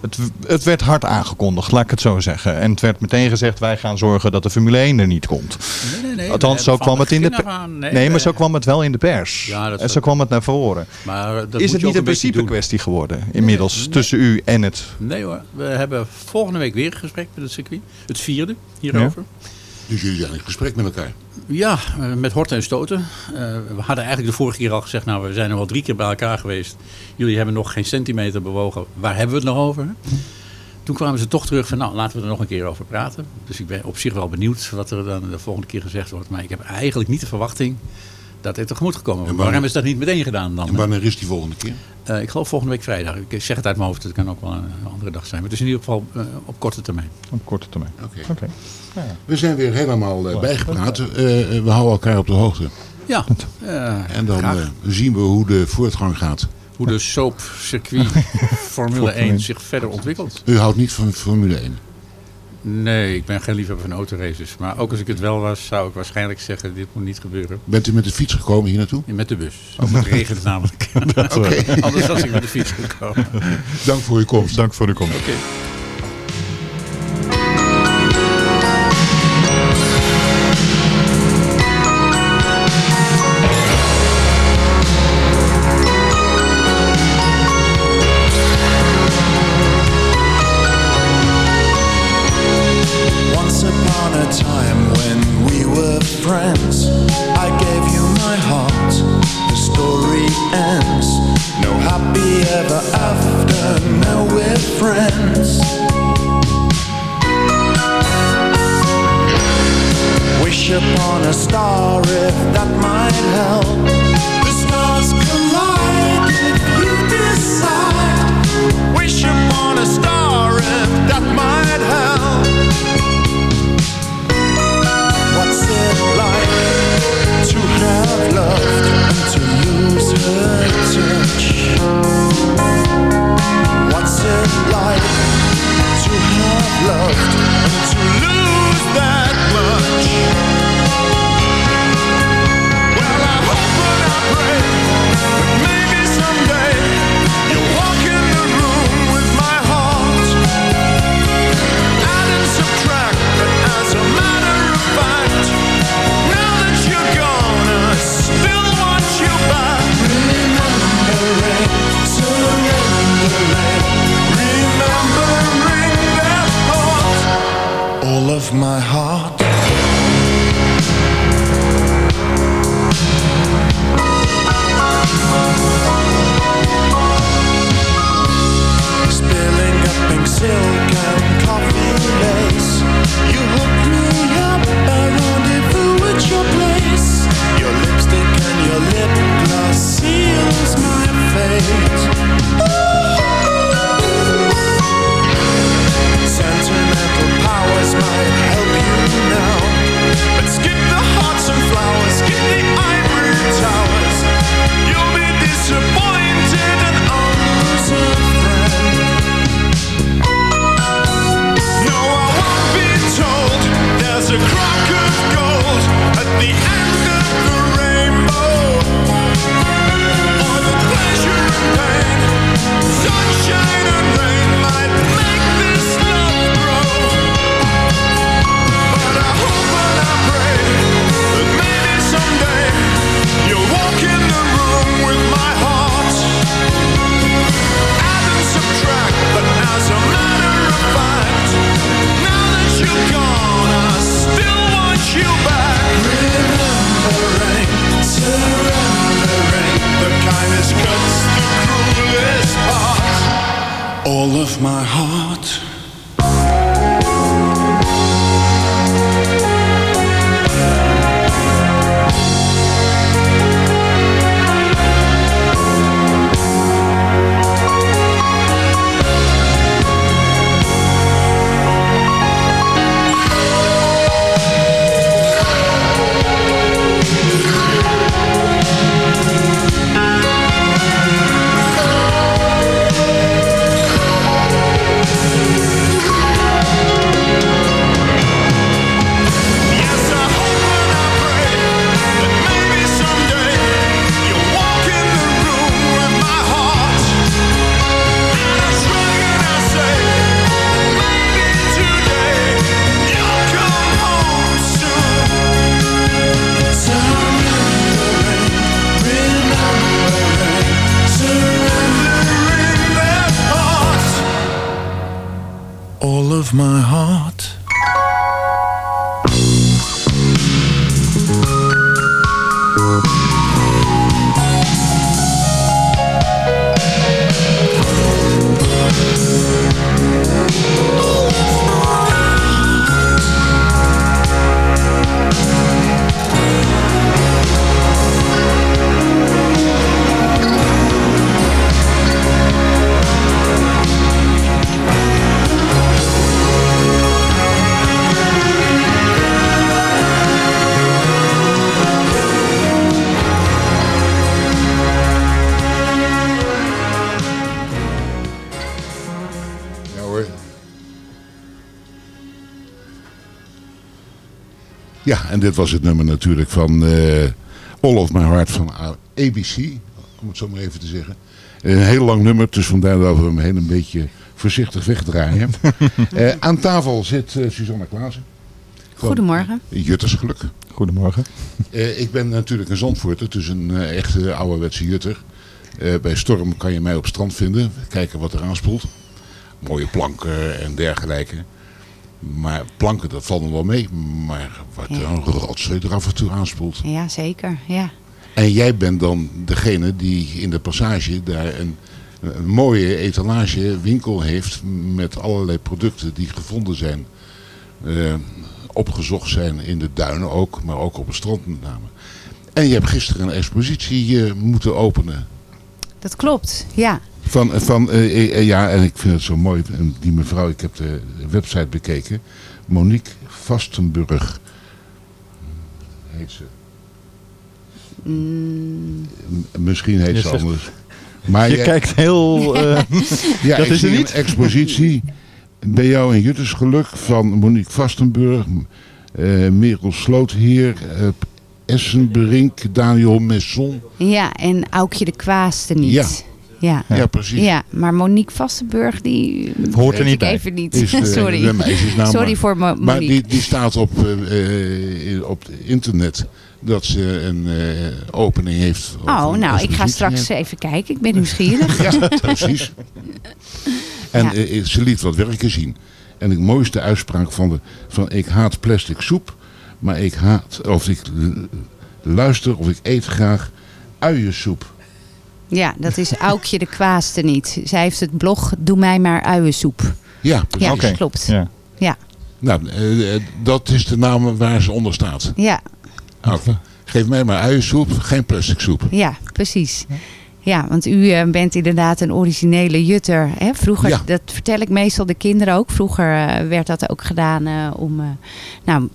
het, het werd hard aangekondigd, laat ik het zo zeggen. En het werd meteen gezegd, wij gaan zorgen dat de Formule 1 er niet komt. Nee, nee, nee. Althans, zo kwam het in de aan- Nee, nee, maar zo kwam het wel in de pers. Ja, dat en zo kwam het naar voren. Maar dat moet Is het niet een principe kwestie geworden inmiddels tussen u en het... Nee hoor, we hebben volgende week weer een gesprek met het circuit. Het vierde hierover. Dus jullie zijn in gesprek met elkaar. Ja, eh, met horten en stoten. Eh, we hadden eigenlijk de vorige keer al gezegd, nou we zijn er al drie keer bij elkaar geweest. Jullie hebben nog geen centimeter bewogen. Waar hebben we het nog over? Toen kwamen ze toch terug van, nou laten we er nog een keer over praten. Dus ik ben op zich wel benieuwd wat er dan de volgende keer gezegd wordt. Maar ik heb eigenlijk niet de verwachting dat dit tegemoet gekomen wanneer- Waarom is dat niet meteen gedaan dan? En wanneer is die volgende keer? Eh, ik geloof volgende week vrijdag. Ik zeg het uit mijn hoofd, het kan ook wel een andere dag zijn. Maar het is in ieder geval eh, op korte termijn. Op korte termijn. Oké. We zijn weer helemaal eh, bijgepraat. We houden elkaar op de hoogte. Ja. En dan zien we hoe de voortgang gaat. Hoe de soap circuit Formule 1 zich verder ontwikkelt. U houdt niet van Formule 1. Nee, ik ben geen liefhebber van autoraces. Maar ook als ik het wel was, zou ik waarschijnlijk zeggen, dit moet niet gebeuren. Bent u met de fiets gekomen hier naartoe? Met de bus. Ook het regent namelijk. Oké. Anders was ik met de fiets gekomen. Dank voor uw komst. Dank voor uw komst. Oké. Ja, en dit was het nummer natuurlijk van uh, All of van ABC, om het zo maar even te zeggen. Een heel lang nummer, dus vandaar dat we hem heel een beetje voorzichtig wegdraaien. Eh, aan tafel zit eh, uh, Susanna Klaassen. Goedemorgen. Juttersgeluk. Goedemorgen. Ik ben natuurlijk een zandvoerter, dus een echte ouderwetse jutter. bij storm kan je mij op strand vinden, kijken wat er aanspoelt. Mooie planken en dergelijke. Maar planken, dat valt wel mee. Maar wat ja. een rotzooi er af en toe aanspoelt. Ja, zeker. Ja. En jij bent dan degene die in de passage daar een, een mooie etalage winkel heeft met allerlei producten die gevonden zijn. Eh, opgezocht zijn in de duinen ook, maar ook op het strand met name. En je hebt gisteren een expositie eh, moeten openen. Dat klopt, ja. Van, van eh, eh, eh, ja, en ik vind het zo mooi, en die mevrouw, ik heb de website bekeken. Monique Vastenburg heet ze. Mm, Misschien heet ze anders. Maar Je kijkt heel... eh, ja, dat ik is er niet. een expositie bij jou in Juttersgeluk van Monique Vastenburg, eh Merel Slootheer, Essenberink, Daniel Messon. ja, en Aukje de Kwaaste niet. Ja. Ja. Ja, precies. Ja, maar Monique Vastenburg, die Hoort er niet ik bij. even niet. Is de- Sorry. de meisjesnaam, Sorry voor Mo- Maar Monique. die, die staat op, eh, eh, op het internet dat ze een eh, opening heeft. Oh, een nou, ik ga straks heeft. even kijken. Ik ben nieuwsgierig. Ja, precies. En Ja. eh, ze liet wat werken zien. En de mooiste uitspraak van, de, van ik haat plastic soep, maar ik haat, of ik luister of ik eet graag uiensoep. Ja, dat is Aukje de Kwaaste niet. Zij heeft het blog Doe mij maar uiensoep. Ja, Ja, precies. klopt. Ja. Ja, Nou, eh, eh, dat is de naam waar ze onder staat. ja, Oké. Geef mij maar uiensoep, geen plastic soep. ja, precies. Ja, want u eh, bent inderdaad een originele jutter. Hè? Vroeger, Ja. dat vertel ik meestal de kinderen ook. Vroeger werd dat ook gedaan om... eh, nou,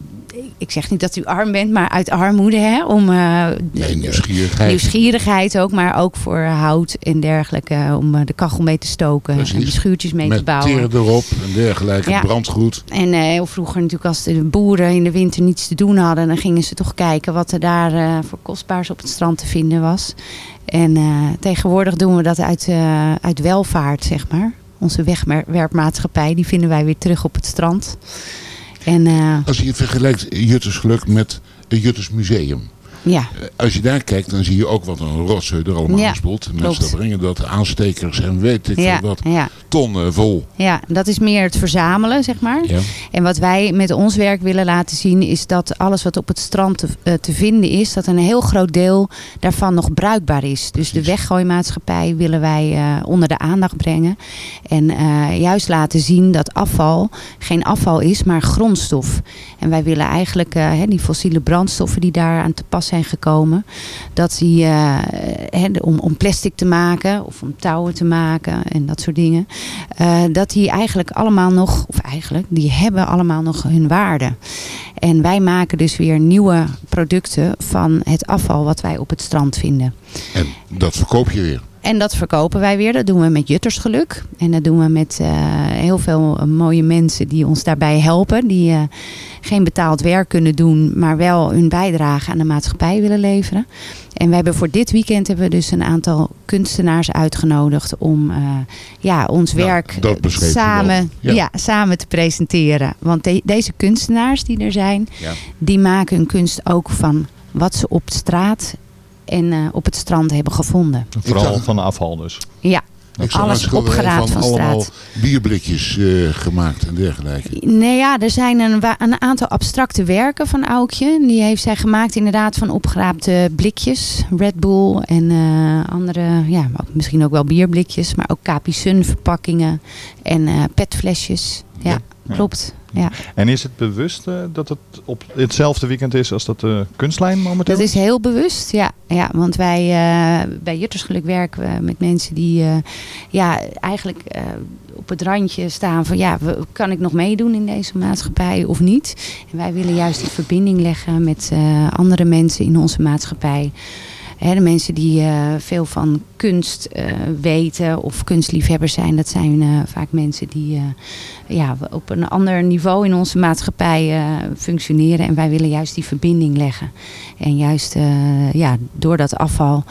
ik zeg niet dat u arm bent, maar uit armoede. Hè? Om, eh, Nee, nieuwsgierigheid. Nieuwsgierigheid ook, maar ook voor hout en dergelijke. Om eh, de kachel mee te stoken en de schuurtjes mee te Met bouwen. teer erop en dergelijke, Ja. brandgoed. En eh, heel vroeger natuurlijk als de boeren in de winter niets te doen hadden, dan gingen ze toch kijken wat er daar eh, voor kostbaars op het strand te vinden was. En eh, tegenwoordig doen we dat uit, eh, uit welvaart, zeg maar. Onze wegwerpmaatschappij, die vinden wij weer terug op het strand. En eh, Als je vergelijkt Juttersgeluk met het Jutters Museum. Ja, Eh, Als je daar kijkt, dan zie je ook wat een rotzooi er allemaal Ja, aanspoelt. Mensen dat brengen dat, aanstekers en weet ik Ja, wat. ja. Tonnen vol. Ja, dat is meer het verzamelen, zeg maar. Ja. En wat wij met ons werk willen laten zien is dat alles wat op het strand te, eh, te vinden is, dat een heel groot deel daarvan nog bruikbaar is. Dus de weggooimaatschappij willen wij eh, onder de aandacht brengen. En juist laten zien dat afval geen afval is, maar grondstof. En wij willen eigenlijk die fossiele brandstoffen die daar aan te pas zijn gekomen, dat die, eh, om, om plastic te maken of om touwen te maken en dat soort dingen, eh, dat die eigenlijk allemaal nog, of eigenlijk, die hebben allemaal nog hun waarde. En wij maken dus weer nieuwe producten van het afval wat wij op het strand vinden. En dat verkoop je weer. En dat verkopen wij weer. Dat doen we met Juttersgeluk. En dat doen we met eh, heel veel mooie mensen die ons daarbij helpen. Die eh, geen betaald werk kunnen doen, maar wel hun bijdrage aan de maatschappij willen leveren. En we hebben voor dit weekend hebben we dus een aantal kunstenaars uitgenodigd om eh, ja, ons Nou, werk samen, ja. Ja. samen te presenteren. Want de- deze kunstenaars die er zijn, Ja. die maken hun kunst ook van wat ze op straat en eh, op het strand hebben gevonden. Vooral van afval dus. Ja, Ik alles opgeraapt van allemaal straat. bierblikjes eh, gemaakt en dergelijke. Nee, ja, er zijn een, wa- een aantal abstracte werken van Aukje. Die heeft zij gemaakt inderdaad van opgeraapte blikjes. Red Bull en eh, andere, ja, ook- misschien ook wel bierblikjes. Maar ook Capri Sun verpakkingen en eh, petflesjes. Ja, klopt. Ja. En is het bewust eh, dat het op hetzelfde weekend is als dat de kunstlijn momenteel? Dat is heel bewust, ja. ja want wij uh, bij Juttersgeluk werken we met mensen die uh, ja, eigenlijk op het randje staan van ja, kan ik nog meedoen in deze maatschappij of niet? En wij willen juist die verbinding leggen met andere mensen in onze maatschappij. He, de mensen die uh, veel van kunst uh, weten of kunstliefhebbers zijn, dat zijn uh, vaak mensen die ja, op een ander niveau in onze maatschappij functioneren. En wij willen juist die verbinding leggen. En juist ja, door dat afval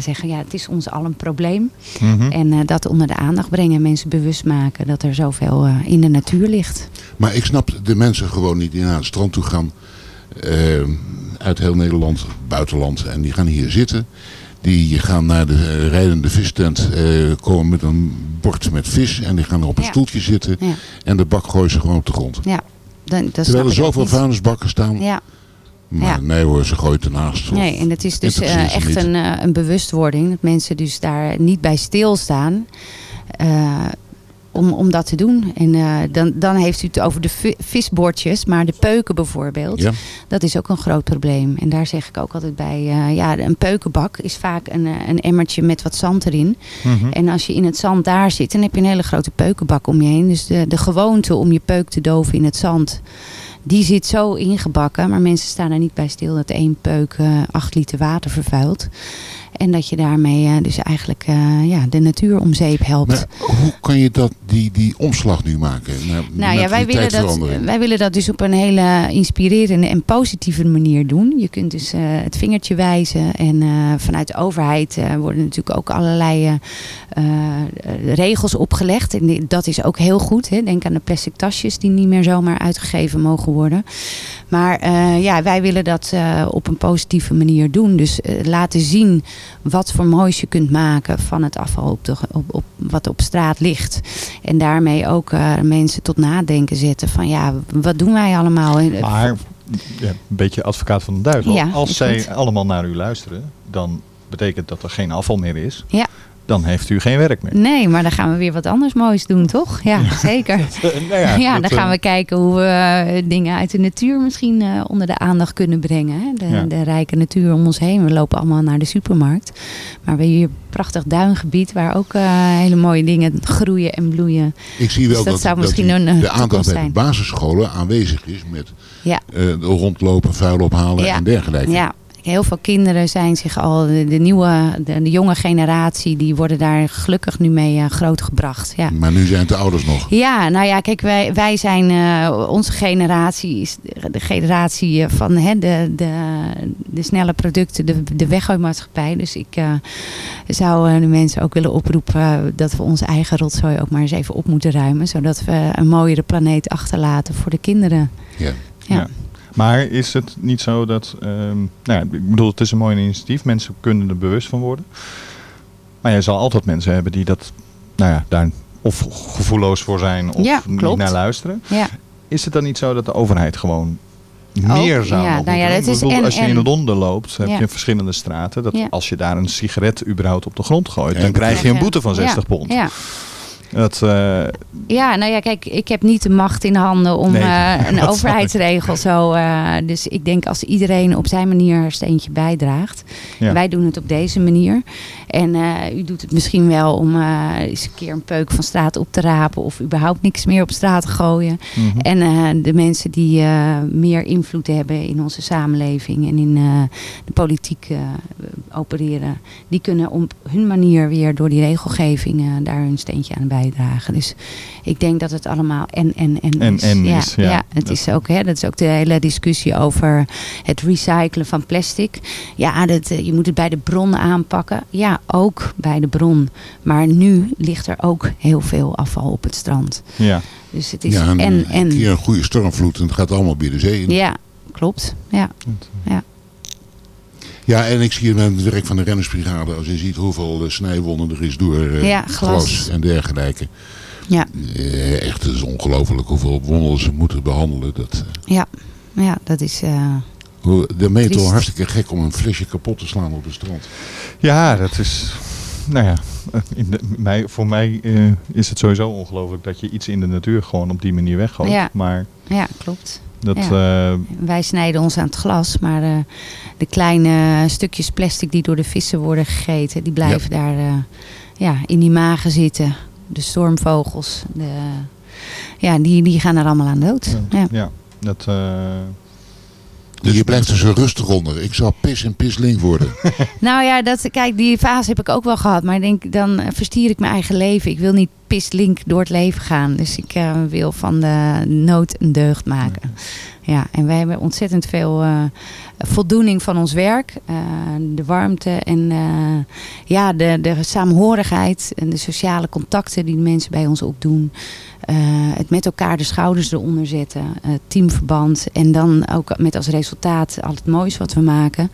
zeggen, ja, het is ons al een probleem. Mm -hmm. En dat onder de aandacht brengen, mensen bewust maken dat er zoveel in de natuur ligt. Maar ik snap de mensen gewoon niet die naar het strand toe gaan. Uh, uit heel Nederland, buitenland. En die gaan hier zitten. Die gaan naar de uh, rijdende vistent, uh, komen met een bord met vis. En die gaan er op een ja. stoeltje zitten. Ja. En de bak gooien ze gewoon op de grond. Ja, dan, dat Terwijl er zoveel vuilnisbakken staan. Ja. Maar Ja. nee hoor, ze gooit ernaast. Nee, en het is dus eh, echt een, eh, een bewustwording. Dat mensen dus daar niet bij stilstaan. eh, om, om dat te doen. En eh, dan, dan heeft u het over de vi- visbordjes. Maar de peuken bijvoorbeeld. Ja. Dat is ook een groot probleem. En daar zeg ik ook altijd bij. eh, ja, een peukenbak is vaak een, eh, een emmertje met wat zand erin. Mhm. En als je in het zand daar zit, dan heb je een hele grote peukenbak om je heen. Dus de, de gewoonte om je peuk te doven in het zand, die zit zo ingebakken. Maar mensen staan er niet bij stil dat één peuk 8 liter water vervuilt. En dat je daarmee eh, dus eigenlijk eh, ja, de natuur om zeep helpt. Maar hoe kan je dat, die, die omslag nu maken? Naar Nou ja, wij willen, dat, wij willen dat dus op een hele inspirerende en positieve manier doen. Je kunt dus eh, het vingertje wijzen. En vanuit de overheid worden natuurlijk ook allerlei regels opgelegd. En dat is ook heel goed. Hè. Denk aan de plastic tasjes die niet meer zomaar uitgegeven mogen worden. Maar ja, wij willen dat op een positieve manier doen. Dus laten zien wat voor moois je kunt maken van het afval op de, op, op, wat op straat ligt. En daarmee ook eh, mensen tot nadenken zetten van ja, wat doen wij allemaal? Eh, Maar ja, een beetje advocaat van de duivel. Ja, Als zij goed. allemaal naar u luisteren, dan betekent dat er geen afval meer is. Ja. Dan heeft u geen werk meer. Nee, maar dan gaan we weer wat anders moois doen, toch? Ja, zeker. nou ja, ja, dat, dan gaan eh, we kijken hoe we eh, dingen uit de natuur misschien eh, onder de aandacht kunnen brengen. Hè? De, Ja. de rijke natuur om ons heen. We lopen allemaal naar de supermarkt. Maar we hebben hier een prachtig duingebied waar ook eh, hele mooie dingen groeien en bloeien. Ik zie wel Dus dat, dat, zou dat misschien een eh, de aandacht bij de basisscholen aanwezig is met Ja. eh, rondlopen, vuil ophalen Ja. en dergelijke. Ja, heel veel kinderen zijn zich al, de, de nieuwe, de, de jonge generatie, die worden daar gelukkig nu mee eh, grootgebracht. Ja. Maar nu zijn het de ouders nog. Ja, nou ja, kijk, wij, wij zijn, eh, onze generatie is de, generatie eh, van hè, de, de, de snelle producten, de, de weggooimaatschappij. Dus ik eh, zou de mensen ook willen oproepen dat we onze eigen rotzooi ook maar eens even op moeten ruimen. Zodat we een mooiere planeet achterlaten voor de kinderen. Ja. Ja. Maar is het niet zo dat, ehm, nou ja, ik bedoel, het is een mooi initiatief. Mensen kunnen er bewust van worden. Maar je zal altijd mensen hebben die dat, nou ja, daar of gevoelloos voor zijn of Ja, niet naar luisteren. Ja. Is het dan niet zo dat de overheid gewoon Ook, meer zou ja, nou ja, dat is bedoel, en- als je in en. de Londen loopt, heb Ja. je verschillende straten. Dat Ja. Als je daar een sigaret überhaupt op de grond gooit, Ja, dan krijg je een boete van 60 Ja, pond. Ja. Dat, eh, Ja, nou ja, kijk, ik heb niet de macht in handen om Nee, eh, een overheidsregel zo. eh, dus ik denk als iedereen op zijn manier een steentje bijdraagt. Ja. Wij doen het op deze manier. En eh, u doet het misschien wel om eh, eens een keer een peuk van straat op te rapen. Of überhaupt niks meer op straat te gooien. Mhm. En eh, de mensen die meer invloed hebben in onze samenleving en in de politiek opereren. Die kunnen op hun manier weer door die regelgeving daar hun steentje aan bijdragen. Dus ik denk dat het allemaal en en en, En- is. en ja, is, ja. het Dat- is ook, hè, dat is ook de hele discussie over het recyclen van plastic. Ja, dat, je moet het bij de bron aanpakken. Ja, ook bij de bron. Maar nu ligt er ook heel veel afval op het strand. ja. Dus het is ja, en een en. keer een goede stormvloed en het gaat allemaal bij de zee in. Ja, klopt. Ja. ja. Ja, en ik zie het met het werk van de rennersbrigade. Als je ziet hoeveel eh, snijwonden er is door eh, Ja, glas. en dergelijke. Ja. Eh, echt, het is ongelooflijk hoeveel wonden ze moeten behandelen. Dat, eh, Ja, ja dat is... hoe- de Triest. hartstikke gek om een flesje kapot te slaan op het strand. Ja, dat is. Nou ja, in de, mij, voor mij eh, is het sowieso ongelooflijk dat je iets in de natuur gewoon op die manier weggooit. Ja. Maar ja, klopt. dat. Ja. eh, Wij snijden ons aan het glas, maar eh, de kleine stukjes plastic die door de vissen worden gegeten, die blijven daar eh, ja, in die magen zitten. De stormvogels, de, ja, die, die gaan er allemaal aan dood. Ja. ja, dat. Eh, je blijft er zo rustig onder. Ik zal pis en pislink worden. Nou ja, dat, kijk, die fase heb ik ook wel gehad. Maar ik denk, dan verstier ik mijn eigen leven. Ik wil niet pislink door het leven gaan. Dus ik eh, wil van de nood een deugd maken. Ja, en wij hebben ontzettend veel eh, voldoening van ons werk. Eh, de warmte en ja, de, de saamhorigheid en de sociale contacten die de mensen bij ons opdoen. Het met elkaar de schouders eronder zetten. teamverband. En dan ook met als resultaat al het moois wat we maken.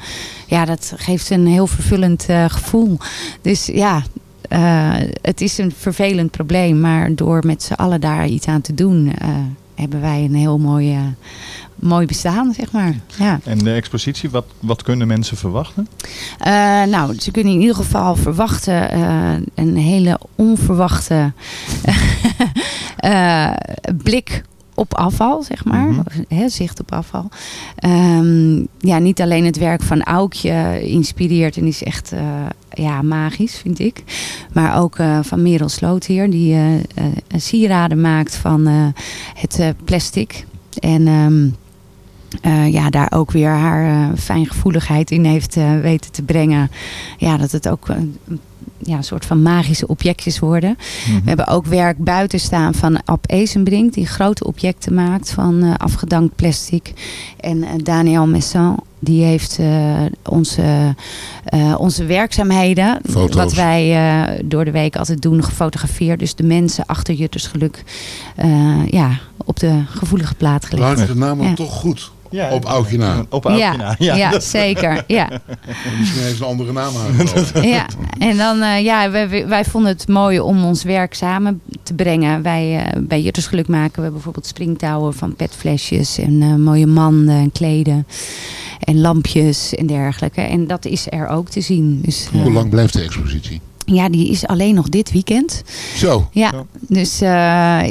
Ja, dat geeft een heel vervullend gevoel. Dus ja, eh, het is een vervelend probleem. Maar door met z'n allen daar iets aan te doen... eh, hebben wij een heel mooi, mooi bestaan, zeg maar. Ja. En de expositie, wat, wat kunnen mensen verwachten? Eh, nou, ze kunnen in ieder geval verwachten een hele onverwachte blik op afval, zeg maar. Hè, zicht op afval. Ehm, ja, niet alleen het werk van Aukje inspireert en is echt eh, ja, magisch, vind ik. Maar ook eh, van Merel Slootheer, die eh, eh, sieraden maakt van het plastic. En... ehm, eh, ja, daar ook weer haar fijngevoeligheid in heeft weten te brengen. Ja, dat het ook ja, een soort van magische objectjes worden. We hebben ook werk buiten staan van Ab Ezenbrink, die grote objecten maakt van eh, afgedankt plastic. En eh, Daniel Messan, die heeft eh, onze, eh, onze werkzaamheden, Foto's. wat wij eh, door de week altijd doen, gefotografeerd. Dus de mensen achter Jutters Geluk eh, ja, op de gevoelige plaat gelegd. Luidt de naam Ja. toch goed? Op Aukje na. Op Ja, ja, zeker. Ja. Misschien heeft ze een andere naam aangekomen. Ja, en dan, eh, ja, wij, wij vonden het mooi om ons werk samen te brengen. Wij eh, bij Juttersgeluk maken we bijvoorbeeld springtouwen van petflesjes en eh, mooie manden en kleden en lampjes en dergelijke. En dat is er ook te zien. Dus, Hoe lang blijft de expositie? Ja, die is alleen nog dit weekend. Zo. Ja, dus eh,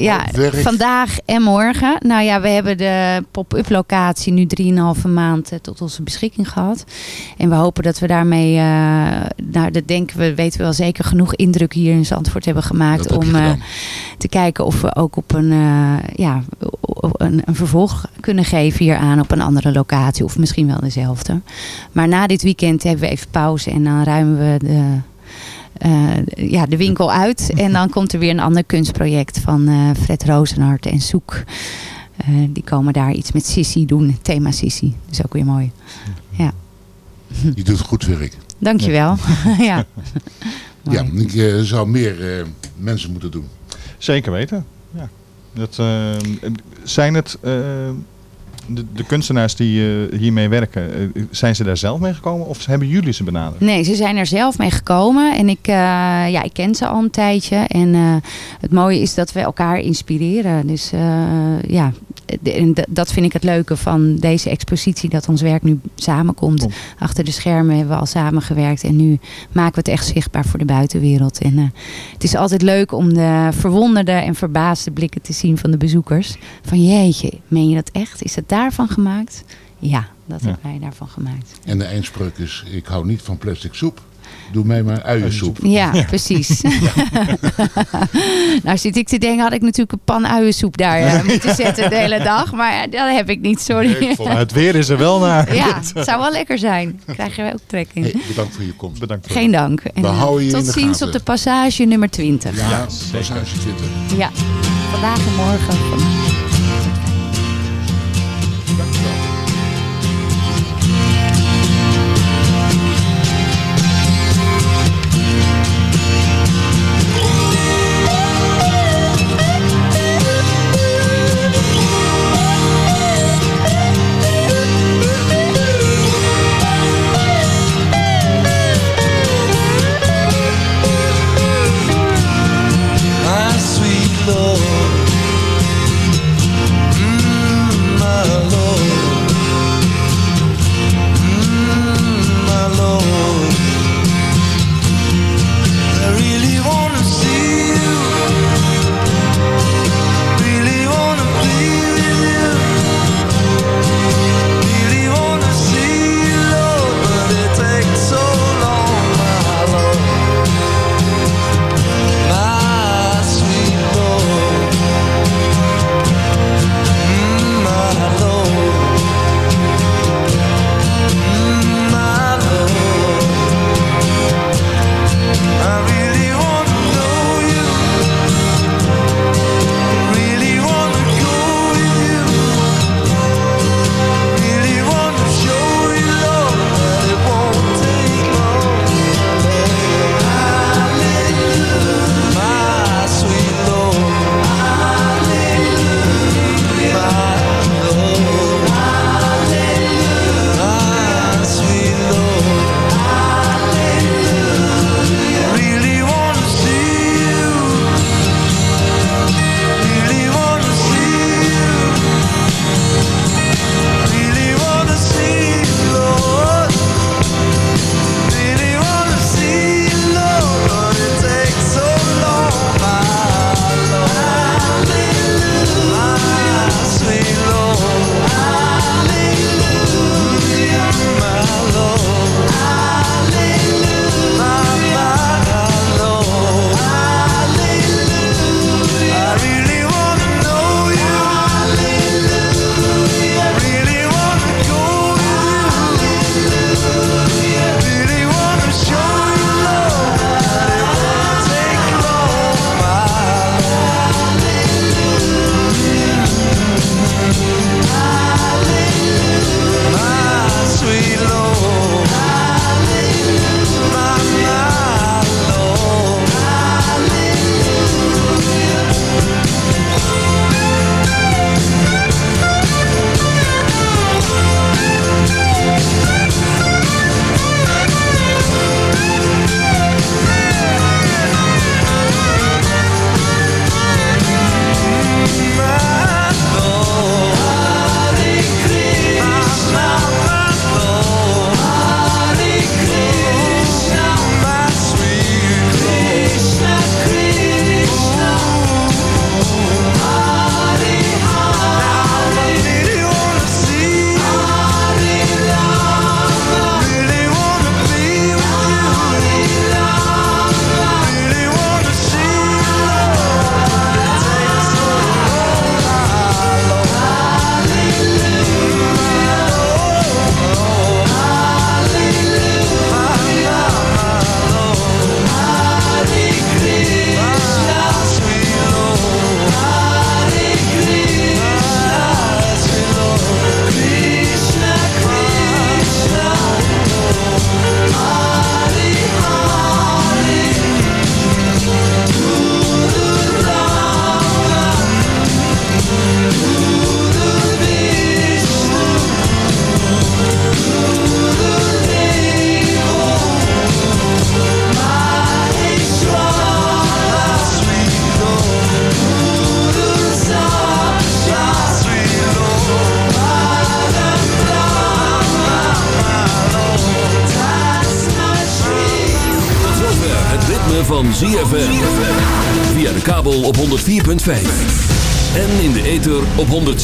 ja, werk. vandaag en morgen. Nou ja, we hebben de pop-up locatie nu 3,5 maand eh, tot onze beschikking gehad. En we hopen dat we daarmee, eh, nou dat denken we, weten we wel zeker, genoeg indruk hier in Zandvoort hebben gemaakt. Heb om eh, te kijken of we ook op een, eh, ja, een, een vervolg kunnen geven hier aan op een andere locatie. Of misschien wel dezelfde. Maar na dit weekend hebben we even pauze en dan ruimen we de eh, ja, de winkel uit. En dan komt er weer een ander kunstproject van eh, Fred Rozenhart en Soek. Eh, die komen daar iets met Sissy doen. Thema Sissy. Dat is ook weer mooi. Ja. Je doet goed werk. Dankjewel. ja. Ja, ik eh, zou meer eh, mensen moeten doen. Zeker weten. Ja. Dat, zijn het eh, de, kunstenaars die eh, hiermee werken, eh, zijn ze daar zelf mee gekomen of hebben jullie ze benaderd? Nee, ze zijn er zelf mee gekomen. En ik, eh, ja, ik ken ze al een tijdje. En het mooie is dat we elkaar inspireren. Dus ja, de- dat vind ik het leuke van deze expositie. Dat ons werk nu samenkomt. Achter de schermen hebben we al samengewerkt. En nu maken we het echt zichtbaar voor de buitenwereld. En eh, het is altijd leuk om de verwonderde en verbaasde blikken te zien van de bezoekers. Van jeetje, meen je dat echt? Is het daarvan gemaakt? Ja, dat Ja. hebben wij daarvan gemaakt. En de eindspreuk is, ik hou niet van plastic soep. Doe mij maar uiensoep. Ja, precies. nou zit ik te denken, had ik natuurlijk een pan uiensoep daar eh, moeten zetten de hele dag. Maar ja, dat heb ik niet, sorry. Het weer is er wel naar. Ja, het zou wel lekker zijn. Krijg je ook trek in. Hey, bedankt voor je komst. Bedankt Geen dank. En, We eh, houden je tot ziens gaten. op de passage nummer 20. Ja, passage 20. Ja, vandaag en morgen.